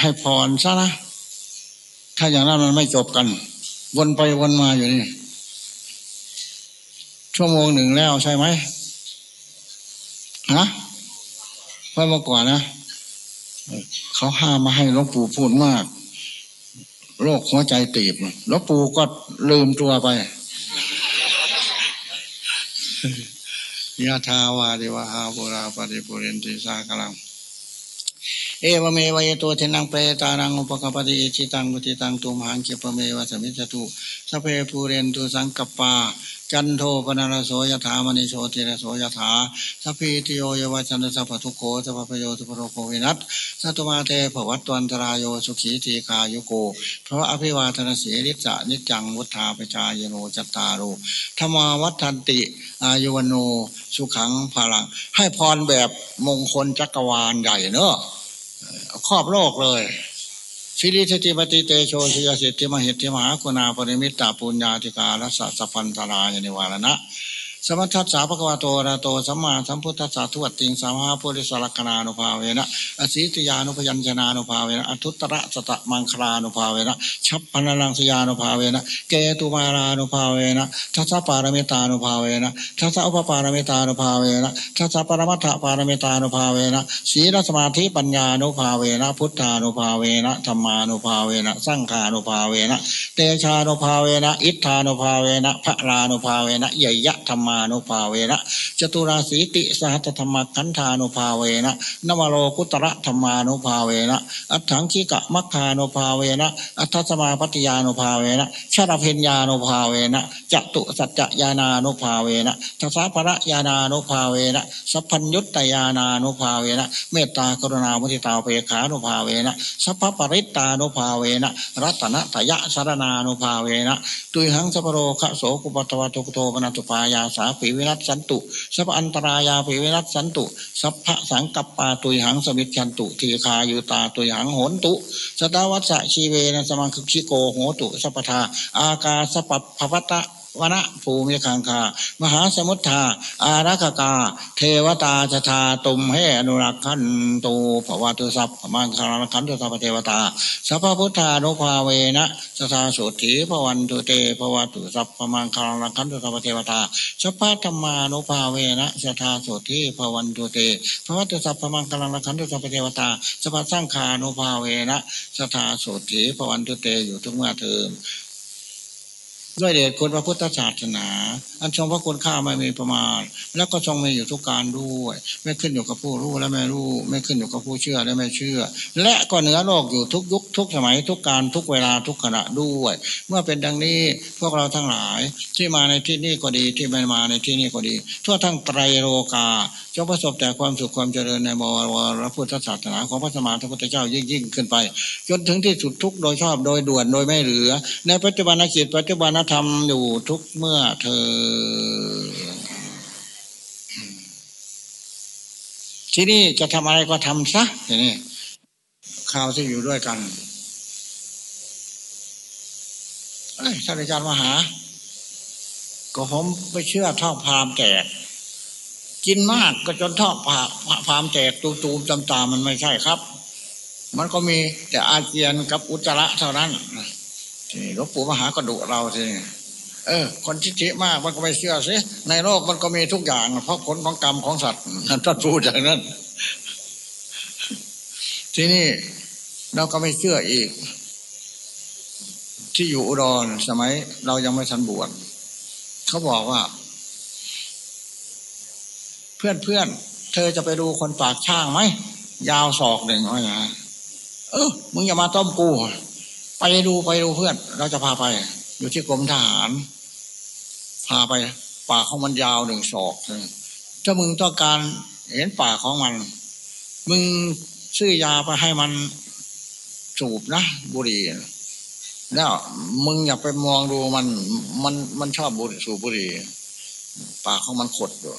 [SPEAKER 1] ให้พรซะนะ ถ้าอย่างนั้นมันไม่จบกัน วนไปวนมาอยู่นี่ ชั่วโมงหนึ่งแล้วใช่ไหมฮะเพิ่มากกว่านะเขาห้ามมาให้หลวงปู่พูดมากโรคหัวใจตีบหลวงปู่ก็ลืมตัวไปยะถาวาริวะหาปูราปะริปูเรนติสาคะรัง เอวะเมวะ อิโต ทินนังเปตานังอุปะกัปปะติ อิจฉิตัง ปัตถิตังตุมหัง ขิปปะเมวะ สะมิชฌะตุ สัพเพ ปูเรนตุสังกัปปาจันโทปัณณะระโส ยะถา มะณิโชติระโส ยะถาสัพพีติโย วิวัชชันตุ สัพพะโรโควินัสสะตุมาเต ภะวัตวันตะราโยสุขี ทีฆายุโก ภะวะ อะภิวาทะนะสีลิสสะนิจจังวุฑฒาปะจายิโนจัตตาโรธัมมาวัฑฒันติอายุ วัณโณ สุขัง พะลัง ให้พรแบบมงคลจักรวาลใหญ่เนอะ ครอบโลกเลยฟิลิสติปฏิเตโชสิยสิทธิมหิทธิมหาคุณาปริมิตตาปุญญาธิการสัสพันธรายนิวารณะ สมัทัสสาภควาโตระโตสัมมาสัมพุทธัสสะทุวัติงสามาปุริสลักนานุภาเวนะอสีติยานุพยัญชนานุภาเวนะอทุตระสตะมังคลานุภาเวนะชัพพนลังสยานุภาเวนะเกตุมารานุภาเวนะทัสสะปารมิตานุภาเวนะทัสสะอุปปารมิตานุภาเวนะทัสสะปรมัตถปารมิตานุภาเวนะศีลสมาธิปัญญานุภาเวนะพุทธานุภาเวนะธรรมานุภาเวนะสังขานุภาเวนะเตชานุภาเวนะอิทธานุภาเวนะพระรานุภาเวนะใหญ่ยะธรรมมานุภาเวนะจตุราสีติสหัตธรรมขันธานุภาเวนะนวโรกุตระธรรมานุภาเวนะอัฏฐังคิกะมัคคานุภาเวนะอัฏฐสมาปฏิยานุภาเวนะชาเพญญานุภาเวนะจตุสัจจญาณานุภาเวนะทัสสะภระญาณานุภาเวนะสัพพัญญุตตยานานุภาเวนะเมตตากรุณามุทิตาเปขานุภาเวนะสัพพปริตตานุภาเวนะรัตนตยะสารนานุภาเวนะตุยหังสัพโรคะโสกุปตวตุกโตปนัตุปายาสาปิวิรัตสันตุ สัพอันตรายาปิวิรัตสันตุ สัพเพ สังกัปปาตุยหัง สะมิชฌันตุ ทีฆายุตาตุยหังโหตุ สะตะวัสสะชีเวนะ สะมังคิโกโหตุ สัพพะทา อากาสะปัพพะตะ วะนะภูมิคังคามะหาสะมุททาอารักขะกา เทวะตา สะทาตุมเห อะนุรักขันตุ ภะวะตุสัพพะมังคะลัง รักขันตุสัพพะเทวะตาสัพพะพุทธานุภาเวนะ สะทา โสตถี ภะวันตุเต ภะวะตุสัพพะมังคะลัง รักขันตุสัพพะเทวะตาสัพพธรรมานุภาเวนะสทาสุถีภวันตุเตภวตุสัพมังคารขันตุสัพเทวตาสัพพสังขานุภาเวนะสทาสุถีภวันตุเตอยู่ทุกเมื่อเทิม ด้วยเดชคุณพระพุทธศาสนา อันทรงพระคุณข้าไม่มีประมาณ แล้วก็ทรงมีอยู่ทุกการด้วย ไม่ขึ้นอยู่กับผู้รู้และไม่รู้ ไม่ขึ้นอยู่กับผู้เชื่อและไม่เชื่อ และก็เหนือโลกอยู่ทุกยุคทุกสมัยทุกการทุกเวลาทุกขณะด้วย เมื่อเป็นดังนี้พวกเราทั้งหลายที่มาในที่นี้ก็ดีที่ไม่มาในที่นี้ก็ดี ทั่วทั้งไตรโลกาจงประสบแต่ความสุขความเจริญในบวรพุทธศาสนาของพระสมมาพระพุทธเจ้ายิ่งยิ่งขึ้นไป จนถึงที่สุดทุกโดยชอบโดยด่วนโดยไม่เหลือ ในปัจจุบันกิจปัจจุบันธรรมอยู่ทุกเมื่อเธอที่นี่จะทำอะไรก็ทำซะทีนี้ข่าวที่อยู่ด้วยกันเอ้ท่านอาจารย์มหา ก็ผมไปเชื่อท่อพามแตก กินมากก็จนท่อพาพามแตกตูมๆตามๆมันไม่ใช่ครับ มันก็มีแต่อาเจียนกับอุจจาระเท่านั้นทีหลวงปู่มหาก็ดุเราทีนี้ เออ คนทิฏฐิมากมันก็ไม่เชื่อสิในโลกมันก็มีทุกอย่าง เพราะผลของกรรมของสัตว์ท่านพูดอย่างนั้น ทีนี้เราก็ไม่เชื่ออีก ที่อยู่อุดรสมัย เรายังไม่ทันบวชเขาบอกว่า เพื่อนเพื่อนเธอจะไปดูคนปากช่างไหมยาวศอกหนึ่งว่าอย่างนั้นเออมึงอย่ามาต้มกู ไปดูไปดูเพื่อน เราจะพาไป อยู่ที่กรมทหาร พาไปปากของมันยาวหนึ่งศอกถ้ามึงต้องการเห็นปากของมัน มึงซื้อยาไปให้มันสูบนะบุหรี่แล้วมึงอย่าไปมองดูมัน มันมันชอบบุหรี่สูบบุหรี่ปากของมันขดอยู่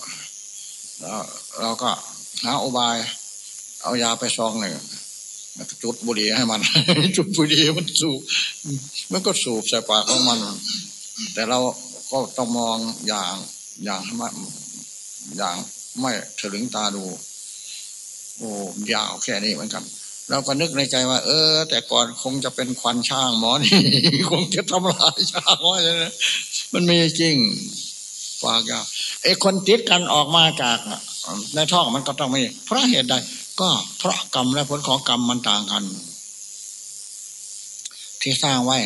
[SPEAKER 1] แล้วเราก็หาอุบาย เอายาไปซองหนึ่งจุดบุหรี่ให้มัน จุดบุหรี่มันสูบมันก็สูบใส่ปากของมัน แต่เรา ก็ต้องมองอย่างอย่างไม่อย่างไม่ถลึงตาดู โอ้ยาวแค่นี้เหมือนกันเราก็นึกในใจว่า เออ แต่ก่อนคงจะเป็นควันช่างหมอนี่คงจะทำลายช่างว่าอย่างนั้นมันมีจริงปากยาวไอ้คนติดกันออกมาจากในท้องมันก็ต้องมีเพราะเหตุใดก็เพราะกรรมและผลของกรรมมันต่างกัน ที่สร้างไว้